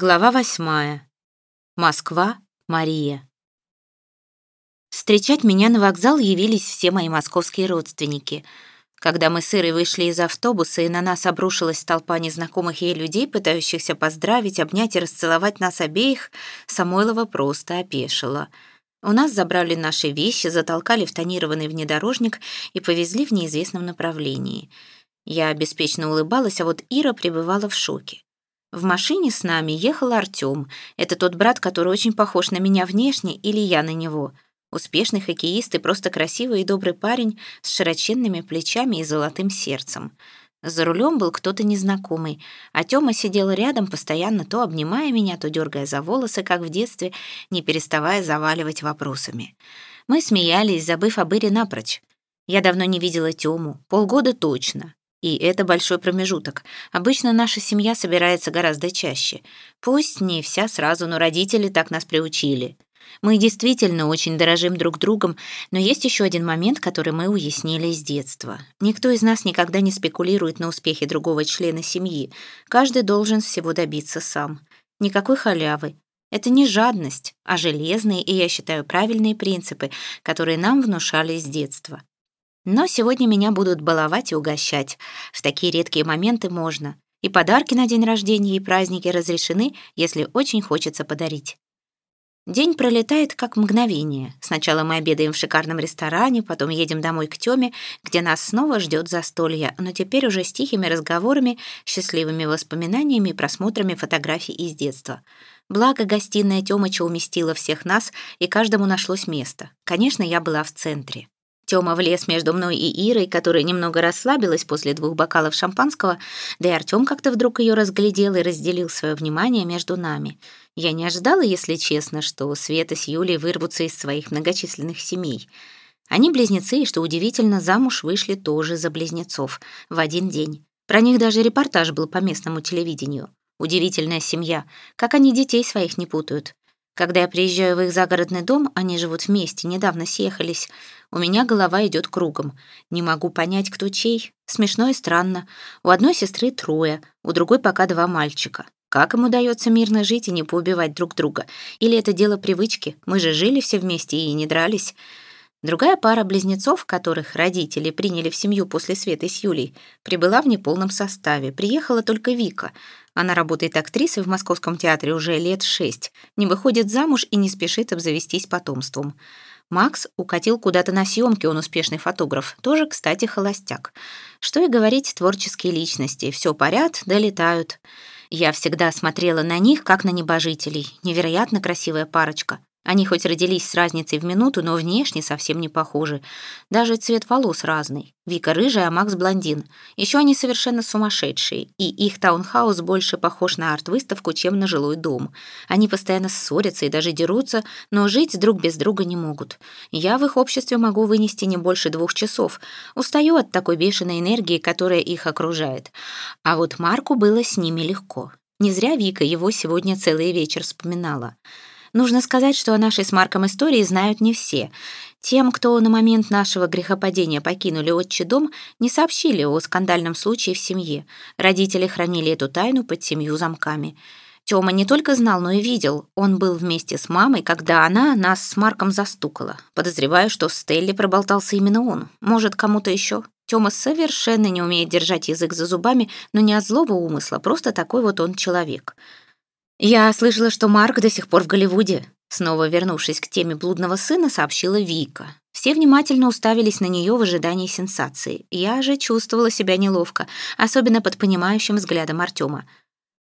Глава восьмая. Москва, Мария. Встречать меня на вокзал явились все мои московские родственники. Когда мы с Ирой вышли из автобуса, и на нас обрушилась толпа незнакомых ей людей, пытающихся поздравить, обнять и расцеловать нас обеих, Самойлова просто опешила. У нас забрали наши вещи, затолкали в тонированный внедорожник и повезли в неизвестном направлении. Я беспечно улыбалась, а вот Ира пребывала в шоке. В машине с нами ехал Артём. Это тот брат, который очень похож на меня внешне, или я на него. Успешный хоккеист и просто красивый и добрый парень с широченными плечами и золотым сердцем. За рулем был кто-то незнакомый, а Тёма сидел рядом, постоянно то обнимая меня, то дергая за волосы, как в детстве, не переставая заваливать вопросами. Мы смеялись, забыв об Ире напрочь. Я давно не видела Тёму, полгода точно. И это большой промежуток. Обычно наша семья собирается гораздо чаще. Пусть не вся сразу, но родители так нас приучили. Мы действительно очень дорожим друг другом, но есть еще один момент, который мы уяснили с детства. Никто из нас никогда не спекулирует на успехе другого члена семьи. Каждый должен всего добиться сам. Никакой халявы. Это не жадность, а железные и, я считаю, правильные принципы, которые нам внушали с детства. Но сегодня меня будут баловать и угощать. В такие редкие моменты можно. И подарки на день рождения, и праздники разрешены, если очень хочется подарить. День пролетает как мгновение. Сначала мы обедаем в шикарном ресторане, потом едем домой к Тёме, где нас снова ждет застолье, но теперь уже с тихими разговорами, счастливыми воспоминаниями и просмотрами фотографий из детства. Благо, гостиная Тёмыча уместила всех нас, и каждому нашлось место. Конечно, я была в центре. Тёма влез между мной и Ирой, которая немного расслабилась после двух бокалов шампанского, да и Артём как-то вдруг её разглядел и разделил своё внимание между нами. Я не ожидала, если честно, что Света с Юлей вырвутся из своих многочисленных семей. Они близнецы, и, что удивительно, замуж вышли тоже за близнецов в один день. Про них даже репортаж был по местному телевидению. Удивительная семья. Как они детей своих не путают. Когда я приезжаю в их загородный дом, они живут вместе, недавно съехались, у меня голова идет кругом. Не могу понять, кто чей. Смешно и странно. У одной сестры трое, у другой пока два мальчика. Как им удается мирно жить и не поубивать друг друга? Или это дело привычки? Мы же жили все вместе и не дрались. Другая пара близнецов, которых родители приняли в семью после Светы с Юлей, прибыла в неполном составе. Приехала только Вика. Она работает актрисой в Московском театре уже лет шесть, не выходит замуж и не спешит обзавестись потомством. Макс укатил куда-то на съемки, он успешный фотограф. Тоже, кстати, холостяк. Что и говорить, творческие личности. Все парят, долетают. Я всегда смотрела на них, как на небожителей. Невероятно красивая парочка. Они хоть родились с разницей в минуту, но внешне совсем не похожи. Даже цвет волос разный. Вика рыжая, а Макс блондин. Еще они совершенно сумасшедшие, и их таунхаус больше похож на арт-выставку, чем на жилой дом. Они постоянно ссорятся и даже дерутся, но жить друг без друга не могут. Я в их обществе могу вынести не больше двух часов. Устаю от такой бешеной энергии, которая их окружает. А вот Марку было с ними легко. Не зря Вика его сегодня целый вечер вспоминала. Нужно сказать, что о нашей с Марком истории знают не все. Тем, кто на момент нашего грехопадения покинули отчий дом, не сообщили о скандальном случае в семье. Родители хранили эту тайну под семью замками. Тёма не только знал, но и видел. Он был вместе с мамой, когда она нас с Марком застукала. Подозреваю, что Стелле проболтался именно он. Может, кому-то еще. Тёма совершенно не умеет держать язык за зубами, но не от злого умысла, просто такой вот он человек. «Я слышала, что Марк до сих пор в Голливуде», снова вернувшись к теме блудного сына, сообщила Вика. Все внимательно уставились на нее в ожидании сенсации. Я же чувствовала себя неловко, особенно под понимающим взглядом Артема.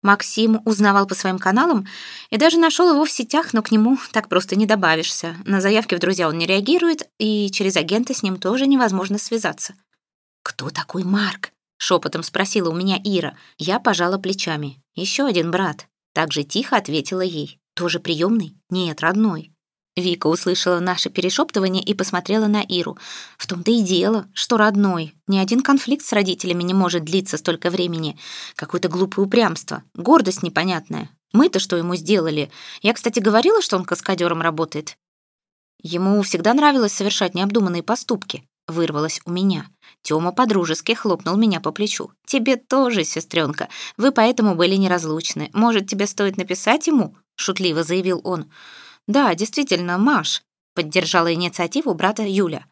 Максим узнавал по своим каналам и даже нашел его в сетях, но к нему так просто не добавишься. На заявки в друзья он не реагирует, и через агента с ним тоже невозможно связаться. «Кто такой Марк?» — шепотом спросила у меня Ира. Я пожала плечами. Еще один брат. Так же тихо ответила ей. «Тоже приемный? Нет, родной». Вика услышала наше перешептывание и посмотрела на Иру. В том-то и дело, что родной. Ни один конфликт с родителями не может длиться столько времени. Какое-то глупое упрямство, гордость непонятная. Мы-то что ему сделали? Я, кстати, говорила, что он каскадером работает. Ему всегда нравилось совершать необдуманные поступки, вырвалось у меня. Тёма подружески хлопнул меня по плечу. «Тебе тоже, сестренка. Вы поэтому были неразлучны. Может, тебе стоит написать ему?» — шутливо заявил он. «Да, действительно, Маш», — поддержала инициативу брата Юля.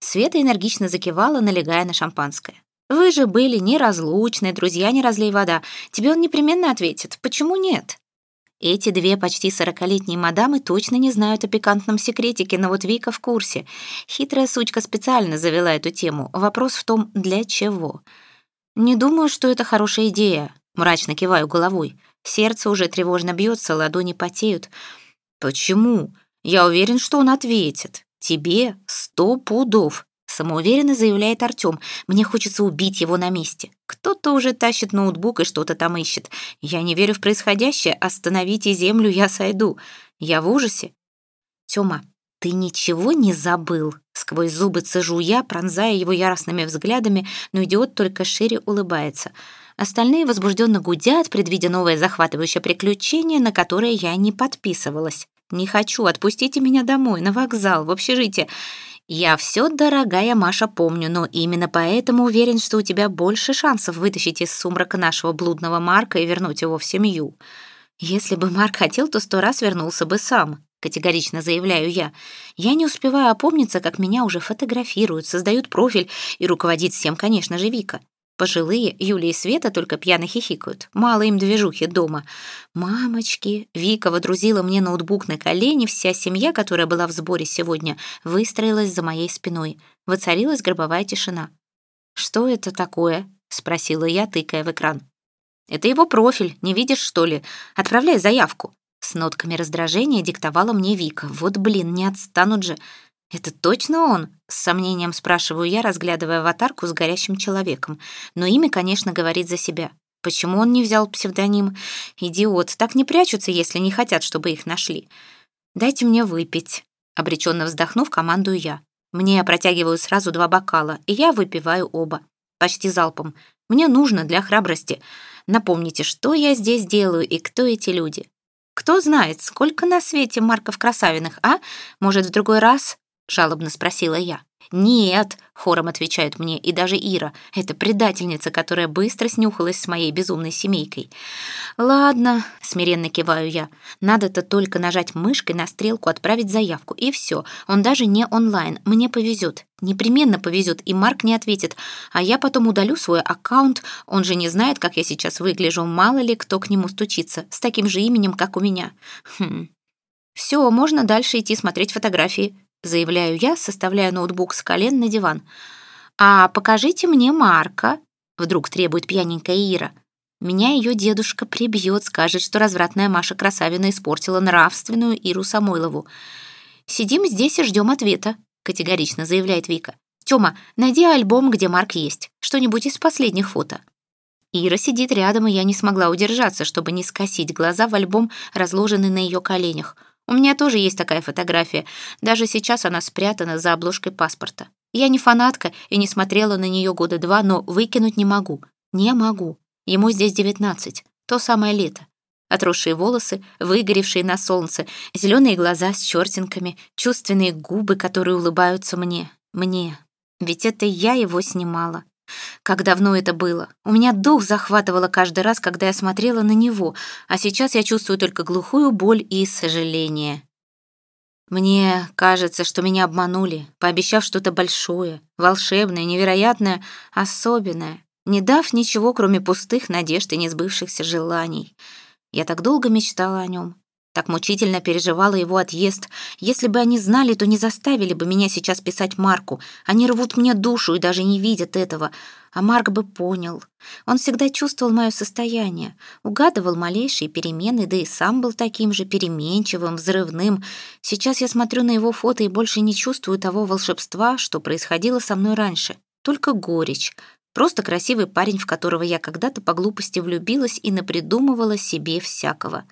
Света энергично закивала, налегая на шампанское. «Вы же были неразлучны, друзья, не разлей вода. Тебе он непременно ответит. Почему нет?» Эти две почти сорокалетние мадамы точно не знают о пикантном секретике, но вот Вика в курсе. Хитрая сучка специально завела эту тему. Вопрос в том, для чего. «Не думаю, что это хорошая идея», — мрачно киваю головой. Сердце уже тревожно бьется, ладони потеют. «Почему? Я уверен, что он ответит. Тебе сто пудов», — самоуверенно заявляет Артём. «Мне хочется убить его на месте. Кто-то уже тащит ноутбук и что-то там ищет. Я не верю в происходящее. Остановите землю, я сойду. Я в ужасе». «Тёма, ты ничего не забыл?» Сквозь зубы цежу я, пронзая его яростными взглядами, но идиот только шире улыбается — Остальные возбужденно гудят, предвидя новое захватывающее приключение, на которое я не подписывалась. Не хочу, отпустите меня домой, на вокзал, в общежитие. Я все, дорогая Маша, помню, но именно поэтому уверен, что у тебя больше шансов вытащить из сумрака нашего блудного Марка и вернуть его в семью. Если бы Марк хотел, то сто раз вернулся бы сам, категорично заявляю я. Я не успеваю опомниться, как меня уже фотографируют, создают профиль, и руководит всем, конечно же, Вика. Пожилые, Юля и Света только пьяно хихикают. Мало им движухи дома. Мамочки, Вика водрузила мне ноутбук на колени, вся семья, которая была в сборе сегодня, выстроилась за моей спиной. Воцарилась гробовая тишина. «Что это такое?» — спросила я, тыкая в экран. «Это его профиль, не видишь, что ли? Отправляй заявку». С нотками раздражения диктовала мне Вика. «Вот блин, не отстанут же». «Это точно он?» — с сомнением спрашиваю я, разглядывая аватарку с горящим человеком. Но имя, конечно, говорит за себя. Почему он не взял псевдоним? Идиот, так не прячутся, если не хотят, чтобы их нашли. «Дайте мне выпить», — обреченно вздохнув, командую я. Мне протягивают сразу два бокала, и я выпиваю оба. Почти залпом. Мне нужно для храбрости. Напомните, что я здесь делаю и кто эти люди. Кто знает, сколько на свете Марков Красавиных, а? Может, в другой раз — жалобно спросила я. «Нет», — хором отвечают мне, и даже Ира. Это предательница, которая быстро снюхалась с моей безумной семейкой. «Ладно», — смиренно киваю я. «Надо-то только нажать мышкой на стрелку, отправить заявку, и все. Он даже не онлайн. Мне повезет. Непременно повезет, и Марк не ответит. А я потом удалю свой аккаунт. Он же не знает, как я сейчас выгляжу. Мало ли, кто к нему стучится. С таким же именем, как у меня. Хм. Все, можно дальше идти смотреть фотографии заявляю я, составляя ноутбук с колен на диван. «А покажите мне Марка», — вдруг требует пьяненькая Ира. Меня ее дедушка прибьет, скажет, что развратная Маша Красавина испортила нравственную Иру Самойлову. «Сидим здесь и ждем ответа», — категорично заявляет Вика. «Тёма, найди альбом, где Марк есть. Что-нибудь из последних фото». Ира сидит рядом, и я не смогла удержаться, чтобы не скосить глаза в альбом, разложенный на ее коленях. У меня тоже есть такая фотография. Даже сейчас она спрятана за обложкой паспорта. Я не фанатка и не смотрела на нее года два, но выкинуть не могу. Не могу. Ему здесь девятнадцать. То самое лето. Отросшие волосы, выгоревшие на солнце, зеленые глаза с чертинками, чувственные губы, которые улыбаются мне. Мне. Ведь это я его снимала. Как давно это было. У меня дух захватывало каждый раз, когда я смотрела на него, а сейчас я чувствую только глухую боль и сожаление. Мне кажется, что меня обманули, пообещав что-то большое, волшебное, невероятное, особенное, не дав ничего, кроме пустых надежд и несбывшихся желаний. Я так долго мечтала о нем, так мучительно переживала его отъезд. Если бы они знали, то не заставили бы меня сейчас писать Марку. Они рвут мне душу и даже не видят этого. А Марк бы понял. Он всегда чувствовал мое состояние, угадывал малейшие перемены, да и сам был таким же переменчивым, взрывным. Сейчас я смотрю на его фото и больше не чувствую того волшебства, что происходило со мной раньше. Только горечь. Просто красивый парень, в которого я когда-то по глупости влюбилась и напридумывала себе всякого.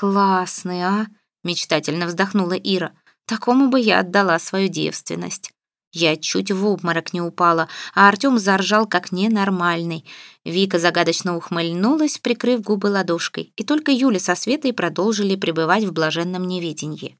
«Классный, а?» — мечтательно вздохнула Ира. «Такому бы я отдала свою девственность». Я чуть в обморок не упала, а Артём заржал как ненормальный. Вика загадочно ухмыльнулась, прикрыв губы ладошкой, и только Юля со Светой продолжили пребывать в блаженном неведении.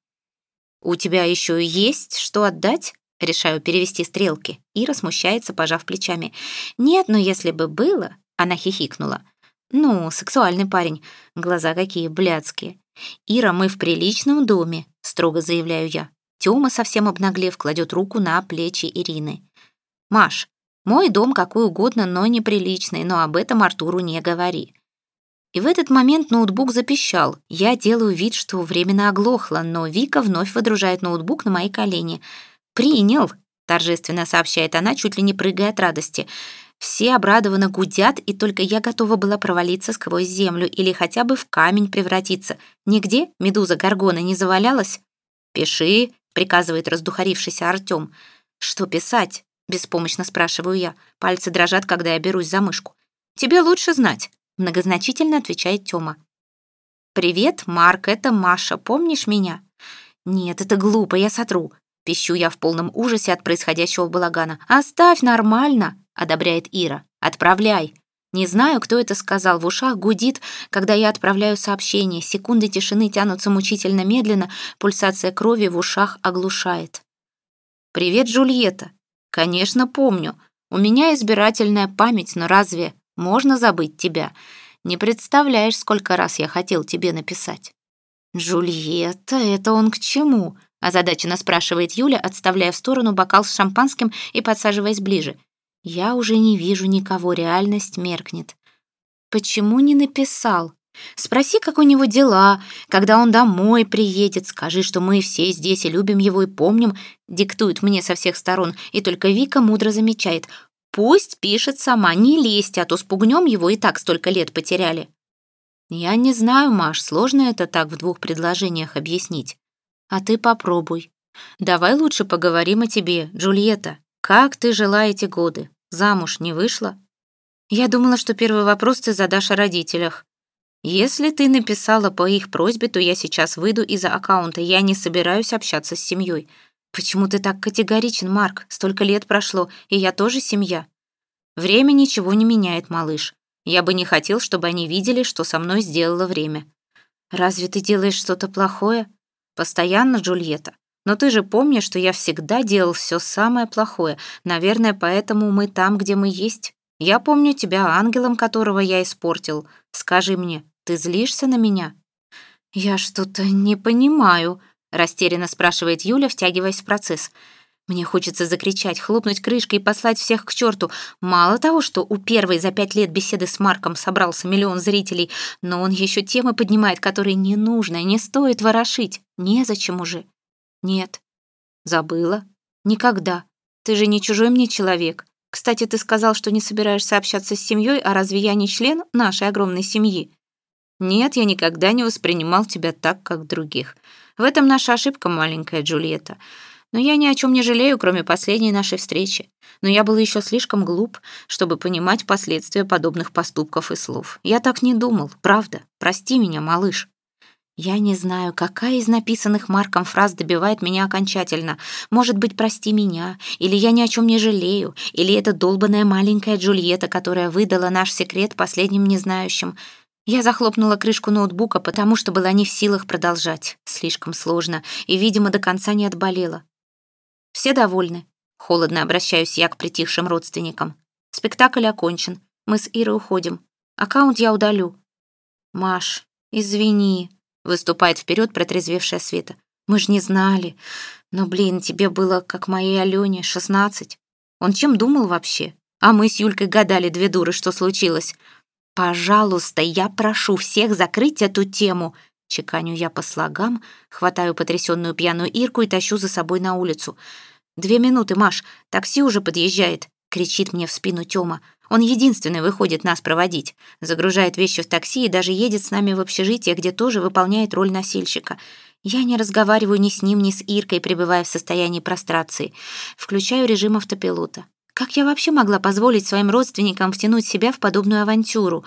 «У тебя еще есть что отдать?» Решаю перевести стрелки. Ира смущается, пожав плечами. «Нет, но если бы было...» Она хихикнула. «Ну, сексуальный парень. Глаза какие блядские. Ира, мы в приличном доме», — строго заявляю я. Тёма, совсем обнаглев, кладет руку на плечи Ирины. «Маш, мой дом какой угодно, но неприличный, но об этом Артуру не говори». И в этот момент ноутбук запищал. Я делаю вид, что временно оглохла, но Вика вновь выдружает ноутбук на мои колени — «Принял», — торжественно сообщает она, чуть ли не прыгая от радости. Все обрадованно гудят, и только я готова была провалиться сквозь землю или хотя бы в камень превратиться. Нигде медуза Гаргона не завалялась? «Пиши», — приказывает раздухарившийся Артём. «Что писать?» — беспомощно спрашиваю я. Пальцы дрожат, когда я берусь за мышку. «Тебе лучше знать», — многозначительно отвечает Тёма. «Привет, Марк, это Маша, помнишь меня?» «Нет, это глупо, я сотру. Пищу я в полном ужасе от происходящего балагана. «Оставь нормально!» — одобряет Ира. «Отправляй!» Не знаю, кто это сказал, в ушах гудит, когда я отправляю сообщение. Секунды тишины тянутся мучительно медленно, пульсация крови в ушах оглушает. «Привет, Джульетта!» «Конечно, помню. У меня избирательная память, но разве можно забыть тебя? Не представляешь, сколько раз я хотел тебе написать». «Джульетта, это он к чему?» Озадаченно спрашивает Юля, отставляя в сторону бокал с шампанским и подсаживаясь ближе. Я уже не вижу никого, реальность меркнет. Почему не написал? Спроси, как у него дела, когда он домой приедет, скажи, что мы все здесь и любим его и помним, диктует мне со всех сторон, и только Вика мудро замечает. Пусть пишет сама, не лезть, а то спугнем его и так столько лет потеряли. Я не знаю, Маш, сложно это так в двух предложениях объяснить. А ты попробуй. Давай лучше поговорим о тебе, Джульетта. Как ты жила эти годы? Замуж не вышла? Я думала, что первый вопрос ты задашь о родителях. Если ты написала по их просьбе, то я сейчас выйду из-за аккаунта. Я не собираюсь общаться с семьей. Почему ты так категоричен, Марк? Столько лет прошло, и я тоже семья. Время ничего не меняет, малыш. Я бы не хотел, чтобы они видели, что со мной сделало время. Разве ты делаешь что-то плохое? Постоянно, Джульетта. Но ты же помнишь, что я всегда делал все самое плохое. Наверное, поэтому мы там, где мы есть. Я помню тебя ангелом, которого я испортил. Скажи мне, ты злишься на меня?» «Я что-то не понимаю», — растерянно спрашивает Юля, втягиваясь в процесс. Мне хочется закричать, хлопнуть крышкой и послать всех к черту. Мало того, что у первой за пять лет беседы с Марком собрался миллион зрителей, но он еще темы поднимает, которые не нужно, не стоит ворошить. Незачем уже. Нет. Забыла. Никогда. Ты же не чужой мне человек. Кстати, ты сказал, что не собираешься общаться с семьей, а разве я не член нашей огромной семьи? Нет, я никогда не воспринимал тебя так, как других. В этом наша ошибка, маленькая Джульетта. Но я ни о чем не жалею, кроме последней нашей встречи. Но я был еще слишком глуп, чтобы понимать последствия подобных поступков и слов. Я так не думал, правда. Прости меня, малыш. Я не знаю, какая из написанных Марком фраз добивает меня окончательно. Может быть, прости меня, или я ни о чем не жалею, или это долбанная маленькая Джульетта, которая выдала наш секрет последним незнающим. Я захлопнула крышку ноутбука, потому что была не в силах продолжать. Слишком сложно, и, видимо, до конца не отболела. Все довольны. Холодно обращаюсь я к притихшим родственникам. Спектакль окончен. Мы с Ирой уходим. Аккаунт я удалю. Маш, извини. Выступает вперед протрезвевшая Света. Мы ж не знали. Но, блин, тебе было, как моей Алене, шестнадцать. Он чем думал вообще? А мы с Юлькой гадали, две дуры, что случилось. Пожалуйста, я прошу всех закрыть эту тему. Чеканю я по слогам, хватаю потрясенную пьяную Ирку и тащу за собой на улицу. «Две минуты, Маш, такси уже подъезжает», — кричит мне в спину Тёма. Он единственный выходит нас проводить, загружает вещи в такси и даже едет с нами в общежитие, где тоже выполняет роль носильщика. Я не разговариваю ни с ним, ни с Иркой, пребывая в состоянии прострации. Включаю режим автопилота. Как я вообще могла позволить своим родственникам втянуть себя в подобную авантюру?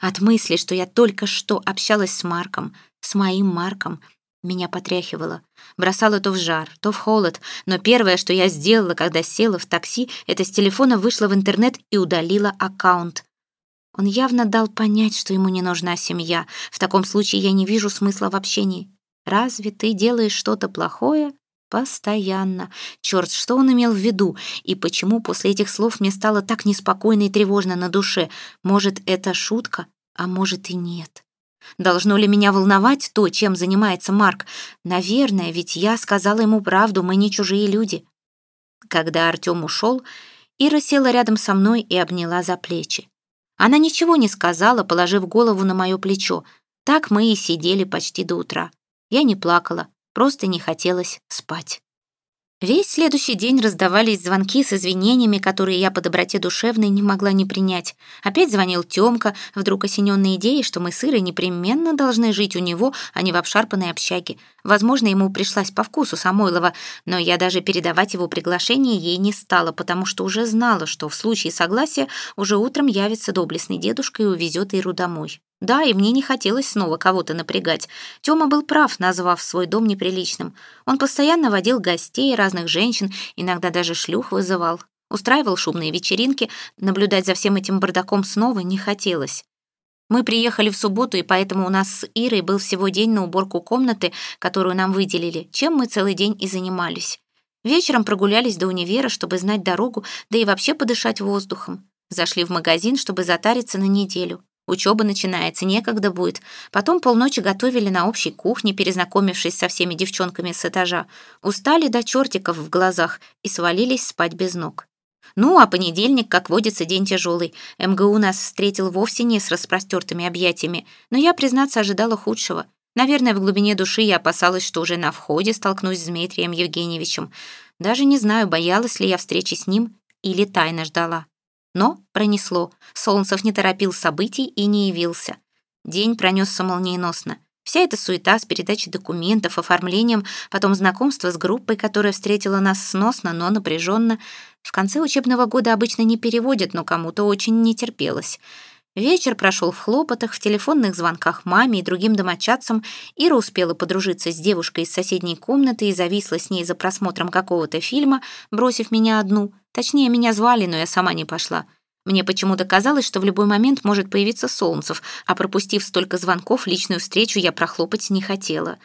От мысли, что я только что общалась с Марком, с моим Марком, меня потряхивало. Бросало то в жар, то в холод, но первое, что я сделала, когда села в такси, это с телефона вышла в интернет и удалила аккаунт. Он явно дал понять, что ему не нужна семья. В таком случае я не вижу смысла в общении. Разве ты делаешь что-то плохое? Постоянно. Черт, что он имел в виду? И почему после этих слов мне стало так неспокойно и тревожно на душе? Может, это шутка, а может и нет. Должно ли меня волновать то, чем занимается Марк? Наверное, ведь я сказала ему правду, мы не чужие люди. Когда Артём ушел, Ира села рядом со мной и обняла за плечи. Она ничего не сказала, положив голову на мое плечо. Так мы и сидели почти до утра. Я не плакала, просто не хотелось спать. Весь следующий день раздавались звонки с извинениями, которые я по доброте душевной не могла не принять. Опять звонил Тёмка, вдруг осенённой идеей, что мы с Ирой непременно должны жить у него, а не в обшарпанной общаге. Возможно, ему пришлась по вкусу Самойлова, но я даже передавать его приглашение ей не стала, потому что уже знала, что в случае согласия уже утром явится доблестный дедушка и увезет Иру домой. Да, и мне не хотелось снова кого-то напрягать. Тёма был прав, назвав свой дом неприличным. Он постоянно водил гостей, разных женщин, иногда даже шлюх вызывал. Устраивал шумные вечеринки, наблюдать за всем этим бардаком снова не хотелось. Мы приехали в субботу, и поэтому у нас с Ирой был всего день на уборку комнаты, которую нам выделили, чем мы целый день и занимались. Вечером прогулялись до универа, чтобы знать дорогу, да и вообще подышать воздухом. Зашли в магазин, чтобы затариться на неделю. Учеба начинается, некогда будет. Потом полночи готовили на общей кухне, перезнакомившись со всеми девчонками с этажа. Устали до чертиков в глазах и свалились спать без ног. Ну, а понедельник, как водится, день тяжелый. МГУ нас встретил вовсе не с распростертыми объятиями, но я, признаться, ожидала худшего. Наверное, в глубине души я опасалась, что уже на входе столкнусь с Дмитрием Евгеньевичем. Даже не знаю, боялась ли я встречи с ним или тайно ждала. Но пронесло. Солнцев не торопил событий и не явился. День пронесся молниеносно. Вся эта суета с передачей документов, оформлением, потом знакомство с группой, которая встретила нас сносно, но напряженно. В конце учебного года обычно не переводят, но кому-то очень не терпелось. Вечер прошел в хлопотах, в телефонных звонках маме и другим домочадцам. Ира успела подружиться с девушкой из соседней комнаты и зависла с ней за просмотром какого-то фильма, бросив меня одну. Точнее, меня звали, но я сама не пошла. Мне почему-то казалось, что в любой момент может появиться Солнцев, а пропустив столько звонков, личную встречу я прохлопать не хотела.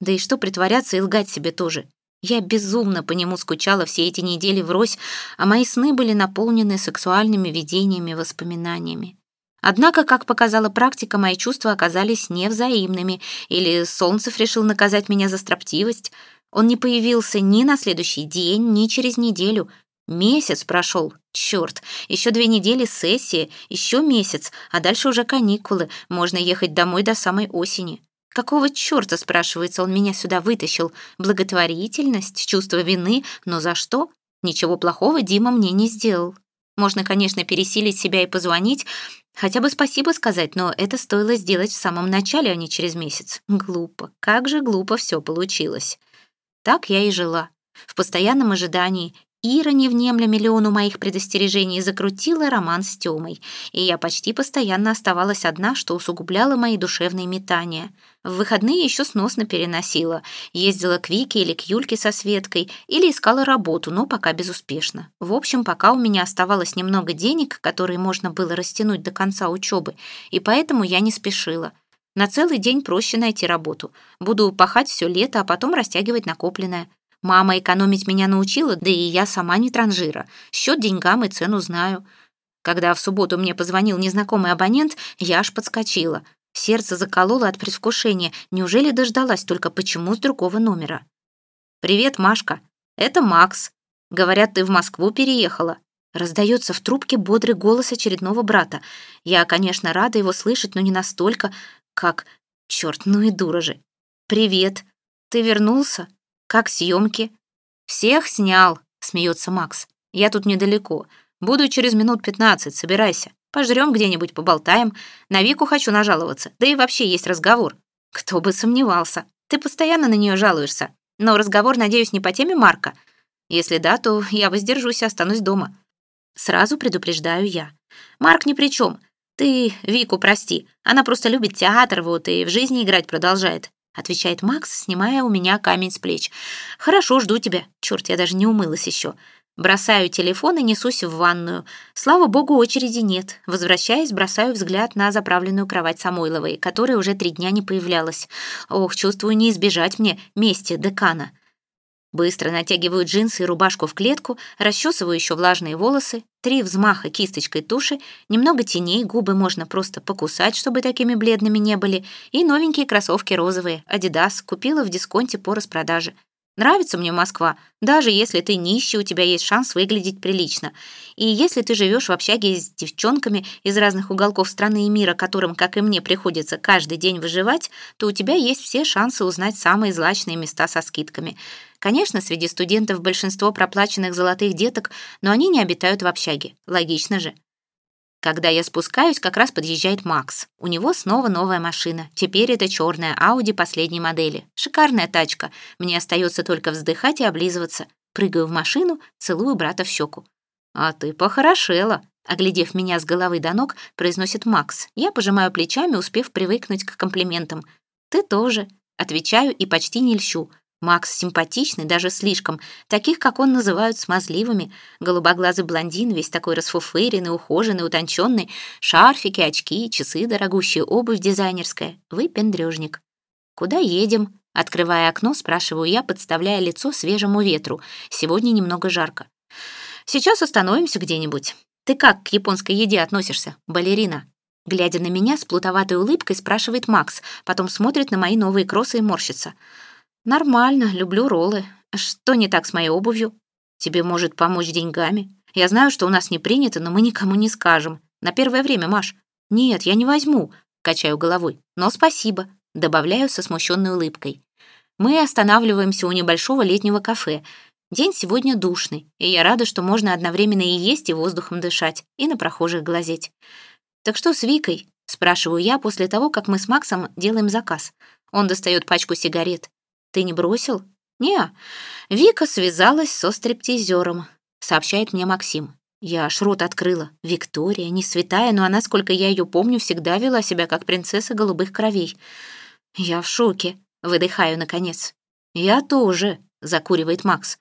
Да и что притворяться и лгать себе тоже. Я безумно по нему скучала все эти недели врозь, а мои сны были наполнены сексуальными видениями, воспоминаниями. Однако, как показала практика, мои чувства оказались невзаимными, или Солнцев решил наказать меня за строптивость. Он не появился ни на следующий день, ни через неделю. Месяц прошел, черт, еще две недели сессии, еще месяц, а дальше уже каникулы, можно ехать домой до самой осени. Какого черта, спрашивается, он меня сюда вытащил? Благотворительность, чувство вины, но за что? Ничего плохого Дима мне не сделал. Можно, конечно, пересилить себя и позвонить, Хотя бы спасибо сказать, но это стоило сделать в самом начале, а не через месяц. Глупо. Как же глупо все получилось. Так я и жила. В постоянном ожидании Ира, не внемля миллиону моих предостережений, закрутила роман с Тёмой, и я почти постоянно оставалась одна, что усугубляло мои душевные метания. В выходные еще сносно переносила. Ездила к Вике или к Юльке со Светкой, или искала работу, но пока безуспешно. В общем, пока у меня оставалось немного денег, которые можно было растянуть до конца учебы, и поэтому я не спешила. На целый день проще найти работу. Буду пахать все лето, а потом растягивать накопленное. Мама экономить меня научила, да и я сама не транжира. Счет деньгам и цену знаю. Когда в субботу мне позвонил незнакомый абонент, я аж подскочила. Сердце закололо от предвкушения. Неужели дождалась только почему с другого номера? «Привет, Машка. Это Макс. Говорят, ты в Москву переехала». Раздается в трубке бодрый голос очередного брата. Я, конечно, рада его слышать, но не настолько, как... Черт, ну и дура же. «Привет. Ты вернулся?» Как съемки? Всех снял, смеется Макс. Я тут недалеко. Буду через минут пятнадцать, собирайся. Пожрем где-нибудь, поболтаем. На Вику хочу нажаловаться. Да и вообще есть разговор. Кто бы сомневался. Ты постоянно на нее жалуешься. Но разговор, надеюсь, не по теме Марка. Если да, то я воздержусь и останусь дома. Сразу предупреждаю я. Марк ни при чем. Ты Вику прости. Она просто любит театр, вот, и в жизни играть продолжает отвечает Макс, снимая у меня камень с плеч. «Хорошо, жду тебя. Черт, я даже не умылась еще. Бросаю телефон и несусь в ванную. Слава богу, очереди нет. Возвращаясь, бросаю взгляд на заправленную кровать Самойловой, которая уже три дня не появлялась. Ох, чувствую, не избежать мне мести декана. Быстро натягиваю джинсы и рубашку в клетку, расчесываю еще влажные волосы, три взмаха кисточкой туши, немного теней, губы можно просто покусать, чтобы такими бледными не были, и новенькие кроссовки розовые, Adidas, купила в дисконте по распродаже. Нравится мне Москва. Даже если ты нищий, у тебя есть шанс выглядеть прилично. И если ты живешь в общаге с девчонками из разных уголков страны и мира, которым, как и мне, приходится каждый день выживать, то у тебя есть все шансы узнать самые злачные места со скидками. Конечно, среди студентов большинство проплаченных золотых деток, но они не обитают в общаге. Логично же. Когда я спускаюсь, как раз подъезжает Макс. У него снова новая машина. Теперь это черная Audi последней модели. Шикарная тачка. Мне остается только вздыхать и облизываться. Прыгаю в машину, целую брата в щеку. «А ты похорошела», — оглядев меня с головы до ног, произносит Макс. Я пожимаю плечами, успев привыкнуть к комплиментам. «Ты тоже», — отвечаю и почти не льщу. Макс симпатичный, даже слишком. Таких, как он, называют смазливыми. Голубоглазый блондин, весь такой расфуфыренный, ухоженный, утонченный. Шарфики, очки, часы, дорогущая обувь дизайнерская. Выпендрежник. «Куда едем?» Открывая окно, спрашиваю я, подставляя лицо свежему ветру. Сегодня немного жарко. «Сейчас остановимся где-нибудь. Ты как к японской еде относишься, балерина?» Глядя на меня с плутоватой улыбкой, спрашивает Макс, потом смотрит на мои новые кроссы и морщится. «Нормально, люблю роллы. Что не так с моей обувью? Тебе может помочь деньгами. Я знаю, что у нас не принято, но мы никому не скажем. На первое время, Маш. Нет, я не возьму», — качаю головой. «Но спасибо», — добавляю со смущенной улыбкой. Мы останавливаемся у небольшого летнего кафе. День сегодня душный, и я рада, что можно одновременно и есть, и воздухом дышать, и на прохожих глазеть. «Так что с Викой?» — спрашиваю я после того, как мы с Максом делаем заказ. Он достает пачку сигарет. Ты не бросил? Не. Вика связалась со стриптизером, сообщает мне Максим. Я аж рот открыла. Виктория, не святая, но она, сколько я ее помню, всегда вела себя как принцесса голубых кровей. Я в шоке. Выдыхаю, наконец. Я тоже, закуривает Макс.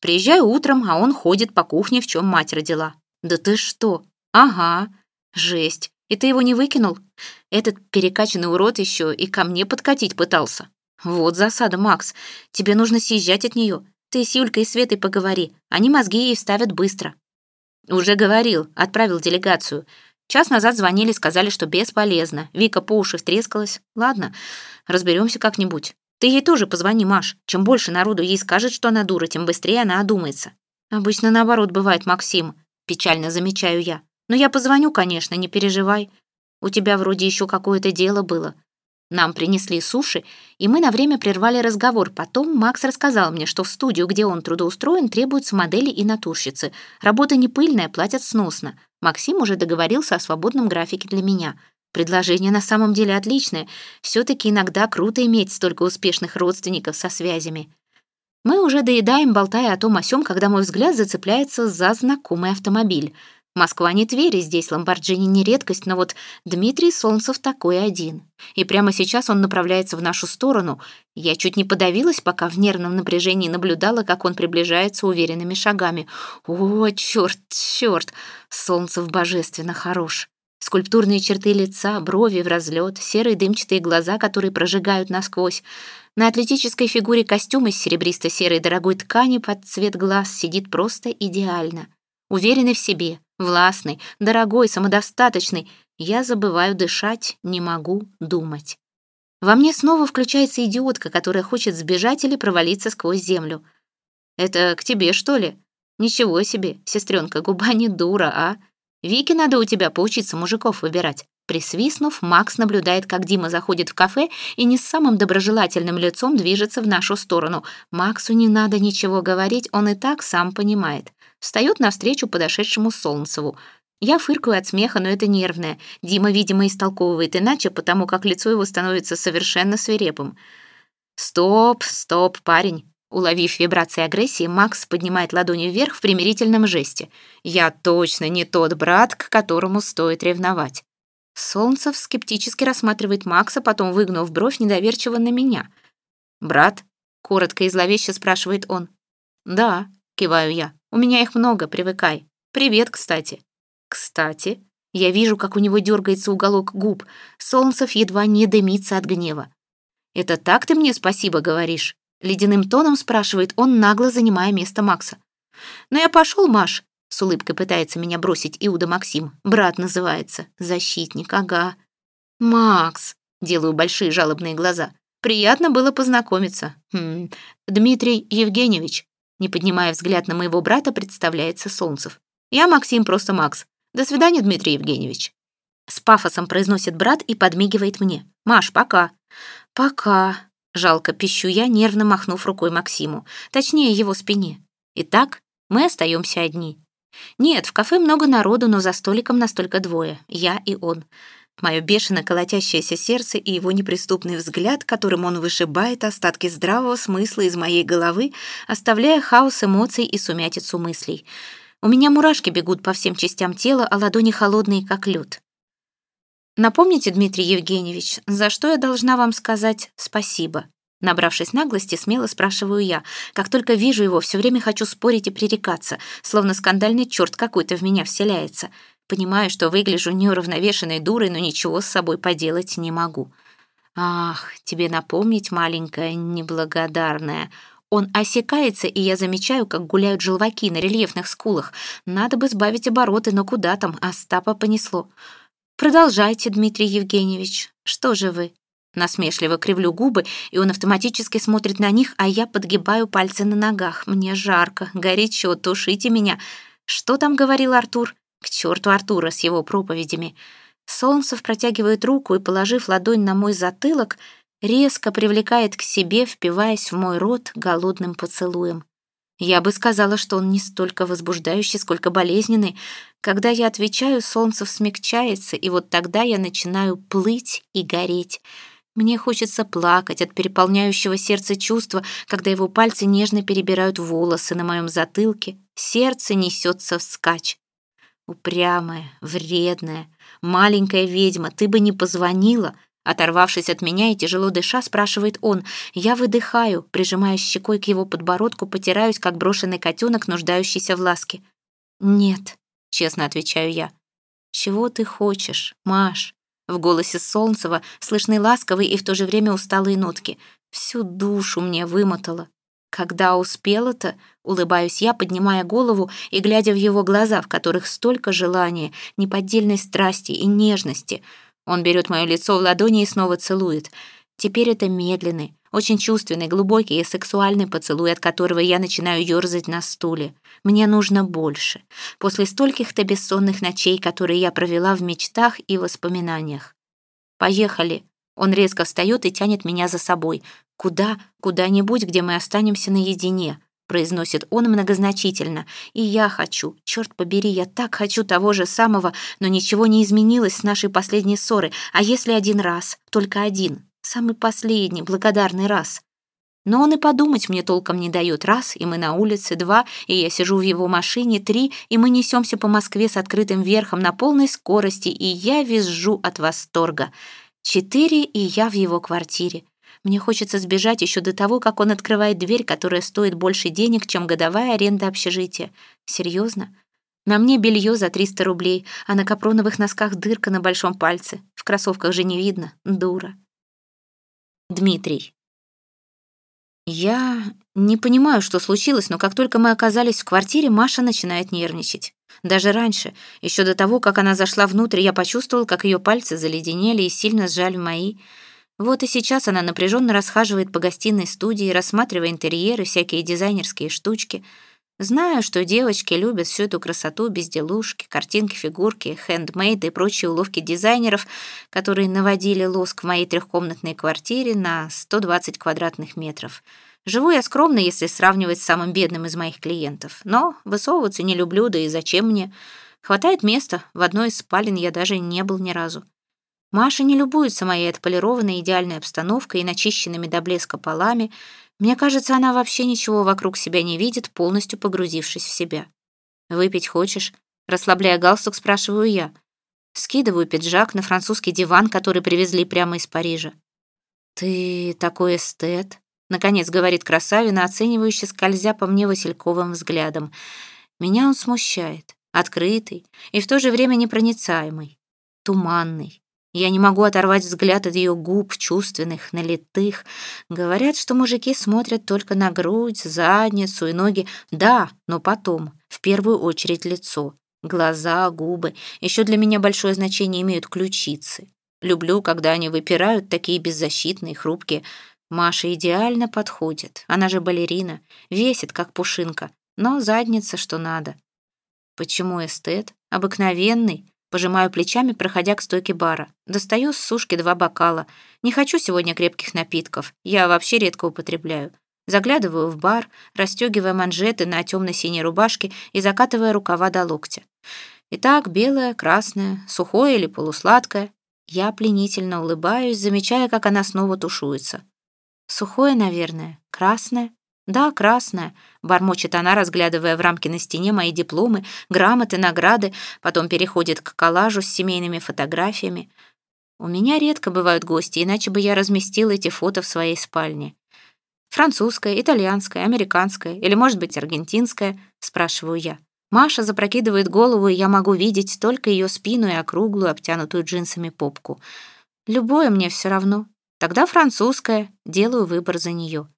Приезжаю утром, а он ходит по кухне, в чем мать родила. Да ты что? Ага. Жесть. И ты его не выкинул? Этот перекачанный урод еще и ко мне подкатить пытался. «Вот засада, Макс. Тебе нужно съезжать от нее. Ты с Юлькой и Светой поговори. Они мозги ей ставят быстро». «Уже говорил. Отправил делегацию. Час назад звонили, сказали, что бесполезно. Вика по уши втрескалась. Ладно, разберемся как-нибудь. Ты ей тоже позвони, Маш. Чем больше народу ей скажет, что она дура, тем быстрее она одумается. Обычно наоборот бывает, Максим. Печально замечаю я. Но я позвоню, конечно, не переживай. У тебя вроде еще какое-то дело было. Нам принесли суши, и мы на время прервали разговор. Потом Макс рассказал мне, что в студию, где он трудоустроен, требуются модели и натурщицы. Работа не пыльная, платят сносно. Максим уже договорился о свободном графике для меня. Предложение на самом деле отличное. Все-таки иногда круто иметь столько успешных родственников со связями. Мы уже доедаем, болтая о том о сём, когда мой взгляд зацепляется за знакомый автомобиль — Москва не Тверь, и здесь Ламборджини не редкость, но вот Дмитрий Солнцев такой один. И прямо сейчас он направляется в нашу сторону. Я чуть не подавилась, пока в нервном напряжении наблюдала, как он приближается уверенными шагами. О, черт, черт! Солнцев божественно хорош. Скульптурные черты лица, брови в разлет, серые дымчатые глаза, которые прожигают насквозь. На атлетической фигуре костюм из серебристо-серой дорогой ткани под цвет глаз сидит просто идеально. Уверенный в себе, властный, дорогой, самодостаточный. Я забываю дышать, не могу думать. Во мне снова включается идиотка, которая хочет сбежать или провалиться сквозь землю. «Это к тебе, что ли?» «Ничего себе, сестренка, губа не дура, а? Вике надо у тебя поучиться мужиков выбирать». Присвистнув, Макс наблюдает, как Дима заходит в кафе и не с самым доброжелательным лицом движется в нашу сторону. Максу не надо ничего говорить, он и так сам понимает встает навстречу подошедшему Солнцеву. Я фыркаю от смеха, но это нервное. Дима, видимо, истолковывает иначе, потому как лицо его становится совершенно свирепым. «Стоп, стоп, парень!» Уловив вибрации агрессии, Макс поднимает ладони вверх в примирительном жесте. «Я точно не тот брат, к которому стоит ревновать». Солнцев скептически рассматривает Макса, потом, выгнув бровь, недоверчиво на меня. «Брат?» — коротко и зловеще спрашивает он. «Да», — киваю я. У меня их много, привыкай. Привет, кстати. Кстати, я вижу, как у него дергается уголок губ. Солнцев едва не дымится от гнева. Это так ты мне спасибо говоришь? Ледяным тоном спрашивает он, нагло занимая место Макса. «Ну я пошел, Маш», — с улыбкой пытается меня бросить Иуда Максим. «Брат называется. Защитник, ага». «Макс», — делаю большие жалобные глаза. «Приятно было познакомиться. Хм, Дмитрий Евгеньевич», не поднимая взгляд на моего брата, представляется Солнцев. «Я Максим, просто Макс. До свидания, Дмитрий Евгеньевич». С пафосом произносит брат и подмигивает мне. «Маш, пока». «Пока», — жалко пищу я, нервно махнув рукой Максиму. Точнее, его спине. Итак, мы остаемся одни. Нет, в кафе много народу, но за столиком настолько двое. Я и он. Мое бешено колотящееся сердце и его неприступный взгляд, которым он вышибает остатки здравого смысла из моей головы, оставляя хаос эмоций и сумятицу мыслей. У меня мурашки бегут по всем частям тела, а ладони холодные, как лед. Напомните, Дмитрий Евгеньевич, за что я должна вам сказать спасибо? Набравшись наглости, смело спрашиваю я. Как только вижу его, все время хочу спорить и пререкаться, словно скандальный черт какой-то в меня вселяется. Понимаю, что выгляжу неуравновешенной дурой, но ничего с собой поделать не могу. Ах, тебе напомнить, маленькая неблагодарная. Он осекается, и я замечаю, как гуляют желваки на рельефных скулах. Надо бы сбавить обороты, но куда там, Остапа понесло. «Продолжайте, Дмитрий Евгеньевич. Что же вы?» Насмешливо кривлю губы, и он автоматически смотрит на них, а я подгибаю пальцы на ногах. Мне жарко, горячо, тушите меня. Что там говорил Артур? К черту Артура с его проповедями. Солнцев протягивает руку и, положив ладонь на мой затылок, резко привлекает к себе, впиваясь в мой рот голодным поцелуем. Я бы сказала, что он не столько возбуждающий, сколько болезненный. Когда я отвечаю, Солнцев смягчается, и вот тогда я начинаю плыть и гореть. Мне хочется плакать от переполняющего сердце чувства, когда его пальцы нежно перебирают волосы на моем затылке. Сердце несется вскачь. Упрямая, вредная, маленькая ведьма, ты бы не позвонила, Оторвавшись от меня и тяжело дыша, спрашивает он. Я выдыхаю, прижимая щекой к его подбородку, потираюсь, как брошенный котенок, нуждающийся в ласке. «Нет», — честно отвечаю я. «Чего ты хочешь, Маш?» В голосе Солнцева слышны ласковые и в то же время усталые нотки. Всю душу мне вымотало. Когда успела-то, улыбаюсь я, поднимая голову и глядя в его глаза, в которых столько желания, неподдельной страсти и нежности — он берет мое лицо в ладони и снова целует. Теперь это медленный, очень чувственный, глубокий и сексуальный поцелуй, от которого я начинаю ерзать на стуле. Мне нужно больше. После стольких-то бессонных ночей, которые я провела в мечтах и воспоминаниях. «Поехали». Он резко встает и тянет меня за собой. Куда? Куда-нибудь, где мы останемся наедине произносит он многозначительно. «И я хочу. Черт побери, я так хочу того же самого, но ничего не изменилось с нашей последней ссоры. А если один раз? Только один. Самый последний, благодарный раз». Но он и подумать мне толком не дает. Раз, и мы на улице, два, и я сижу в его машине, три, и мы несемся по Москве с открытым верхом на полной скорости, и я визжу от восторга. Четыре, и я в его квартире. Мне хочется сбежать еще до того, как он открывает дверь, которая стоит больше денег, чем годовая аренда общежития. Серьезно? На мне белье за 300 рублей, а на капроновых носках дырка на большом пальце. В кроссовках же не видно. Дура. Дмитрий. Я не понимаю, что случилось, но как только мы оказались в квартире, Маша начинает нервничать. Даже раньше, еще до того, как она зашла внутрь, я почувствовал, как ее пальцы заледенели и сильно сжали мои. Вот и сейчас она напряженно расхаживает по гостиной студии, рассматривая интерьеры, всякие дизайнерские штучки. Знаю, что девочки любят всю эту красоту, безделушки, картинки, фигурки, хендмейд и прочие уловки дизайнеров, которые наводили лоск в моей трехкомнатной квартире на 120 квадратных метров. Живу я скромно, если сравнивать с самым бедным из моих клиентов. Но высовываться не люблю, да и зачем мне? Хватает места, в одной из спален я даже не был ни разу. Маша не любуется моей отполированной идеальной обстановкой и начищенными до блеска полами. Мне кажется, она вообще ничего вокруг себя не видит, полностью погрузившись в себя. «Выпить хочешь?» Расслабляя галстук, спрашиваю я. Скидываю пиджак на французский диван, который привезли прямо из Парижа. «Ты такой эстет», — наконец говорит красавина, оценивающе скользя по мне васильковым взглядом. Меня он смущает, открытый и в то же время непроницаемый, туманный. Я не могу оторвать взгляд от ее губ, чувственных, налитых. Говорят, что мужики смотрят только на грудь, задницу и ноги. Да, но потом, в первую очередь, лицо. Глаза, губы. Еще для меня большое значение имеют ключицы. Люблю, когда они выпирают, такие беззащитные, хрупкие. Маша идеально подходит. Она же балерина. Весит, как пушинка. Но задница, что надо. Почему эстет? Обыкновенный. Пожимаю плечами, проходя к стойке бара. Достаю с сушки два бокала. Не хочу сегодня крепких напитков. Я вообще редко употребляю. Заглядываю в бар, расстегивая манжеты на темно-синей рубашке и закатывая рукава до локтя. Итак, белое, красное, сухое или полусладкое. Я пленительно улыбаюсь, замечая, как она снова тушуется. Сухое, наверное, красное. «Да, красная», — бормочет она, разглядывая в рамке на стене мои дипломы, грамоты, награды, потом переходит к коллажу с семейными фотографиями. У меня редко бывают гости, иначе бы я разместила эти фото в своей спальне. «Французская, итальянская, американская или, может быть, аргентинская?» — спрашиваю я. Маша запрокидывает голову, и я могу видеть только ее спину и округлую, обтянутую джинсами попку. Любое мне все равно. Тогда французская, делаю выбор за нее.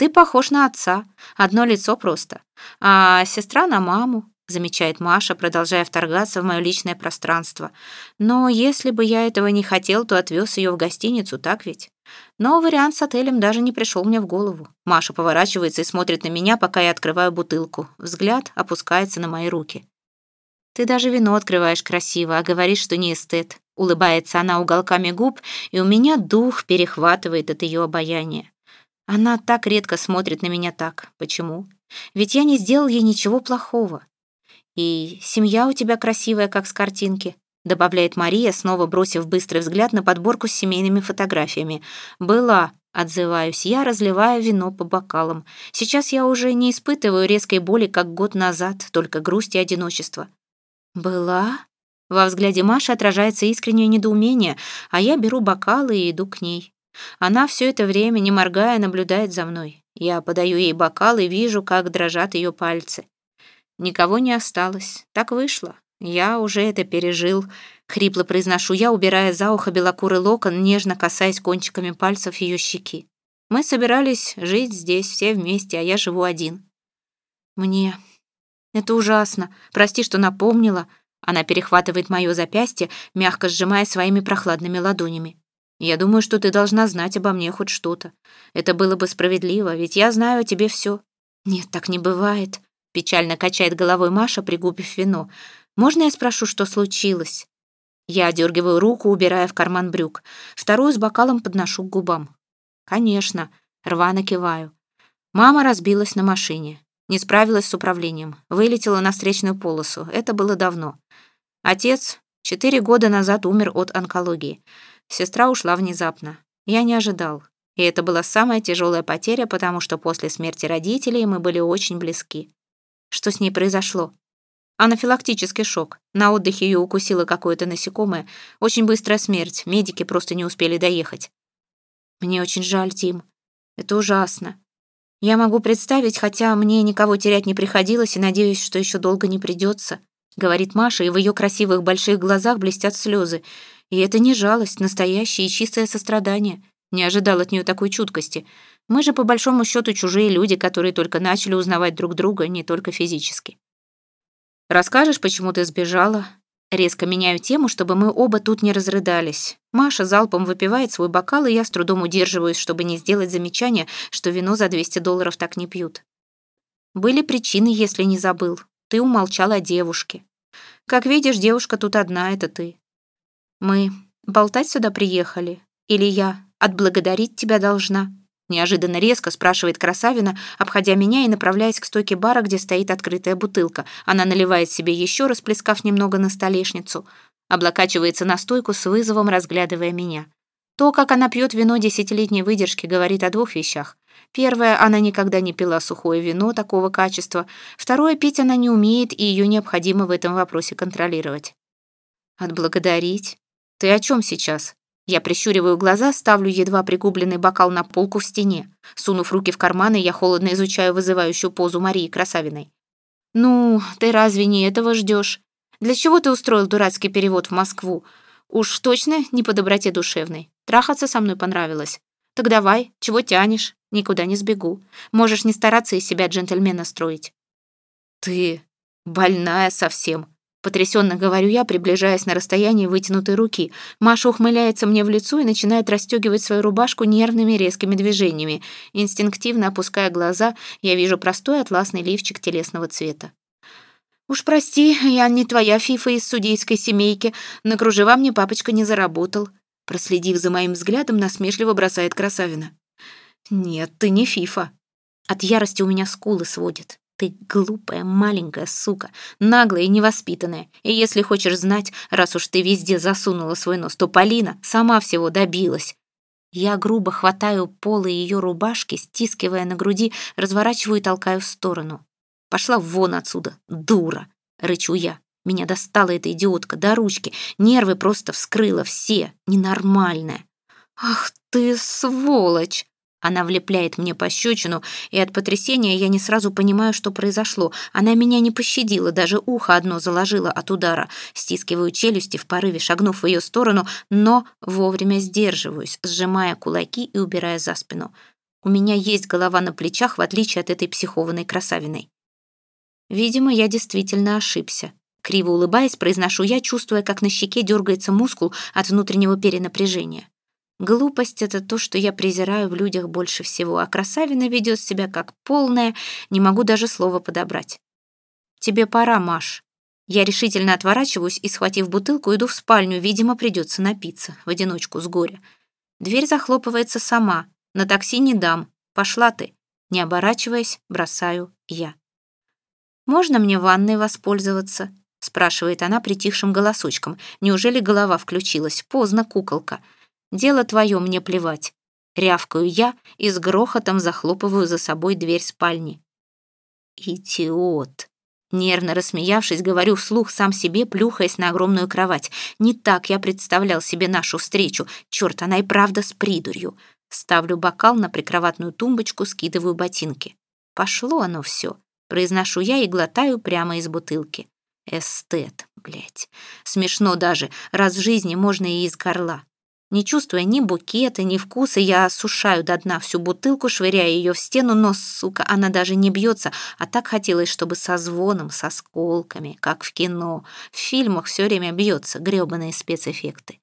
«Ты похож на отца. Одно лицо просто. А сестра на маму», — замечает Маша, продолжая вторгаться в мое личное пространство. «Но если бы я этого не хотел, то отвез ее в гостиницу, так ведь?» Но вариант с отелем даже не пришел мне в голову. Маша поворачивается и смотрит на меня, пока я открываю бутылку. Взгляд опускается на мои руки. «Ты даже вино открываешь красиво, а говоришь, что не эстет». Улыбается она уголками губ, и у меня дух перехватывает от ее обаяния. Она так редко смотрит на меня так. Почему? Ведь я не сделал ей ничего плохого. И семья у тебя красивая, как с картинки, добавляет Мария, снова бросив быстрый взгляд на подборку с семейными фотографиями. Была, отзываюсь я, разливая вино по бокалам. Сейчас я уже не испытываю резкой боли, как год назад, только грусть и одиночество. Была? Во взгляде Маши отражается искреннее недоумение, а я беру бокалы и иду к ней. Она все это время, не моргая, наблюдает за мной. Я подаю ей бокал и вижу, как дрожат ее пальцы. Никого не осталось. Так вышло. Я уже это пережил. Хрипло произношу я, убирая за ухо белокурый локон, нежно касаясь кончиками пальцев ее щеки. Мы собирались жить здесь все вместе, а я живу один. Мне... Это ужасно. Прости, что напомнила. Она перехватывает мое запястье, мягко сжимая своими прохладными ладонями. Я думаю, что ты должна знать обо мне хоть что-то. Это было бы справедливо, ведь я знаю о тебе все. Нет, так не бывает. Печально качает головой Маша, пригубив вино. Можно я спрошу, что случилось? Я одергиваю руку, убирая в карман брюк. Вторую с бокалом подношу к губам. Конечно, рвано киваю. Мама разбилась на машине. Не справилась с управлением. Вылетела на встречную полосу. Это было давно. Отец четыре года назад умер от онкологии. Сестра ушла внезапно. Я не ожидал. И это была самая тяжелая потеря, потому что после смерти родителей мы были очень близки. Что с ней произошло? Анафилактический шок. На отдыхе ее укусило какое-то насекомое. Очень быстрая смерть. Медики просто не успели доехать. Мне очень жаль, Тим. Это ужасно. Я могу представить, хотя мне никого терять не приходилось и надеюсь, что еще долго не придется, говорит Маша, и в ее красивых больших глазах блестят слезы. И это не жалость, настоящее и чистое сострадание. Не ожидал от нее такой чуткости. Мы же по большому счету чужие люди, которые только начали узнавать друг друга, не только физически. «Расскажешь, почему ты сбежала?» Резко меняю тему, чтобы мы оба тут не разрыдались. Маша залпом выпивает свой бокал, и я с трудом удерживаюсь, чтобы не сделать замечание, что вино за 200 долларов так не пьют. Были причины, если не забыл. Ты умолчал о девушке. Как видишь, девушка тут одна, это ты. «Мы болтать сюда приехали? Или я отблагодарить тебя должна?» Неожиданно резко спрашивает красавина, обходя меня и направляясь к стойке бара, где стоит открытая бутылка. Она наливает себе еще, расплескав немного на столешницу. Облокачивается на стойку с вызовом, разглядывая меня. То, как она пьет вино десятилетней выдержки, говорит о двух вещах. Первое, она никогда не пила сухое вино такого качества. Второе, пить она не умеет, и ее необходимо в этом вопросе контролировать. Отблагодарить? «Ты о чем сейчас?» Я прищуриваю глаза, ставлю едва пригубленный бокал на полку в стене. Сунув руки в карманы, я холодно изучаю вызывающую позу Марии Красавиной. «Ну, ты разве не этого ждешь? Для чего ты устроил дурацкий перевод в Москву? Уж точно не по доброте душевной. Трахаться со мной понравилось. Так давай, чего тянешь? Никуда не сбегу. Можешь не стараться из себя джентльмена строить. Ты больная совсем. Потрясенно говорю я, приближаясь на расстояние вытянутой руки. Маша ухмыляется мне в лицо и начинает расстегивать свою рубашку нервными резкими движениями. Инстинктивно опуская глаза, я вижу простой атласный лифчик телесного цвета. «Уж прости, я не твоя фифа из судейской семейки. На кружева мне папочка не заработал». Проследив за моим взглядом, насмешливо бросает красавина. «Нет, ты не фифа». От ярости у меня скулы сводит. Ты глупая маленькая сука, наглая и невоспитанная. И если хочешь знать, раз уж ты везде засунула свой нос, то Полина сама всего добилась. Я грубо хватаю полы ее рубашки, стискивая на груди, разворачиваю и толкаю в сторону. «Пошла вон отсюда, дура!» — рычу я. Меня достала эта идиотка до ручки, нервы просто вскрыла все, ненормальная. «Ах ты сволочь!» Она влепляет мне пощечину, и от потрясения я не сразу понимаю, что произошло. Она меня не пощадила, даже ухо одно заложила от удара. Стискиваю челюсти в порыве, шагнув в ее сторону, но вовремя сдерживаюсь, сжимая кулаки и убирая за спину. У меня есть голова на плечах, в отличие от этой психованной красавиной. Видимо, я действительно ошибся. Криво улыбаясь, произношу я, чувствуя, как на щеке дергается мускул от внутреннего перенапряжения. Глупость — это то, что я презираю в людях больше всего, а красавина ведет себя как полная, не могу даже слова подобрать. «Тебе пора, Маш». Я решительно отворачиваюсь и, схватив бутылку, иду в спальню, видимо, придется напиться, в одиночку с горя. Дверь захлопывается сама. На такси не дам. Пошла ты. Не оборачиваясь, бросаю я. «Можно мне ванной воспользоваться?» спрашивает она притихшим голосочком. Неужели голова включилась? Поздно, куколка. Дело твое, мне плевать. Рявкаю я и с грохотом захлопываю за собой дверь спальни. Идиот. Нервно рассмеявшись, говорю вслух сам себе, плюхаясь на огромную кровать. Не так я представлял себе нашу встречу. Черт, она и правда с придурью. Ставлю бокал на прикроватную тумбочку, скидываю ботинки. Пошло оно все. Произношу я и глотаю прямо из бутылки. Эстет, блядь. Смешно даже, раз в жизни можно и из горла. Не чувствуя ни букета, ни вкуса, я осушаю до дна всю бутылку, швыряя ее в стену, но, сука, она даже не бьется, а так хотелось, чтобы со звоном, со сколками, как в кино. В фильмах все время бьется, гребаные спецэффекты.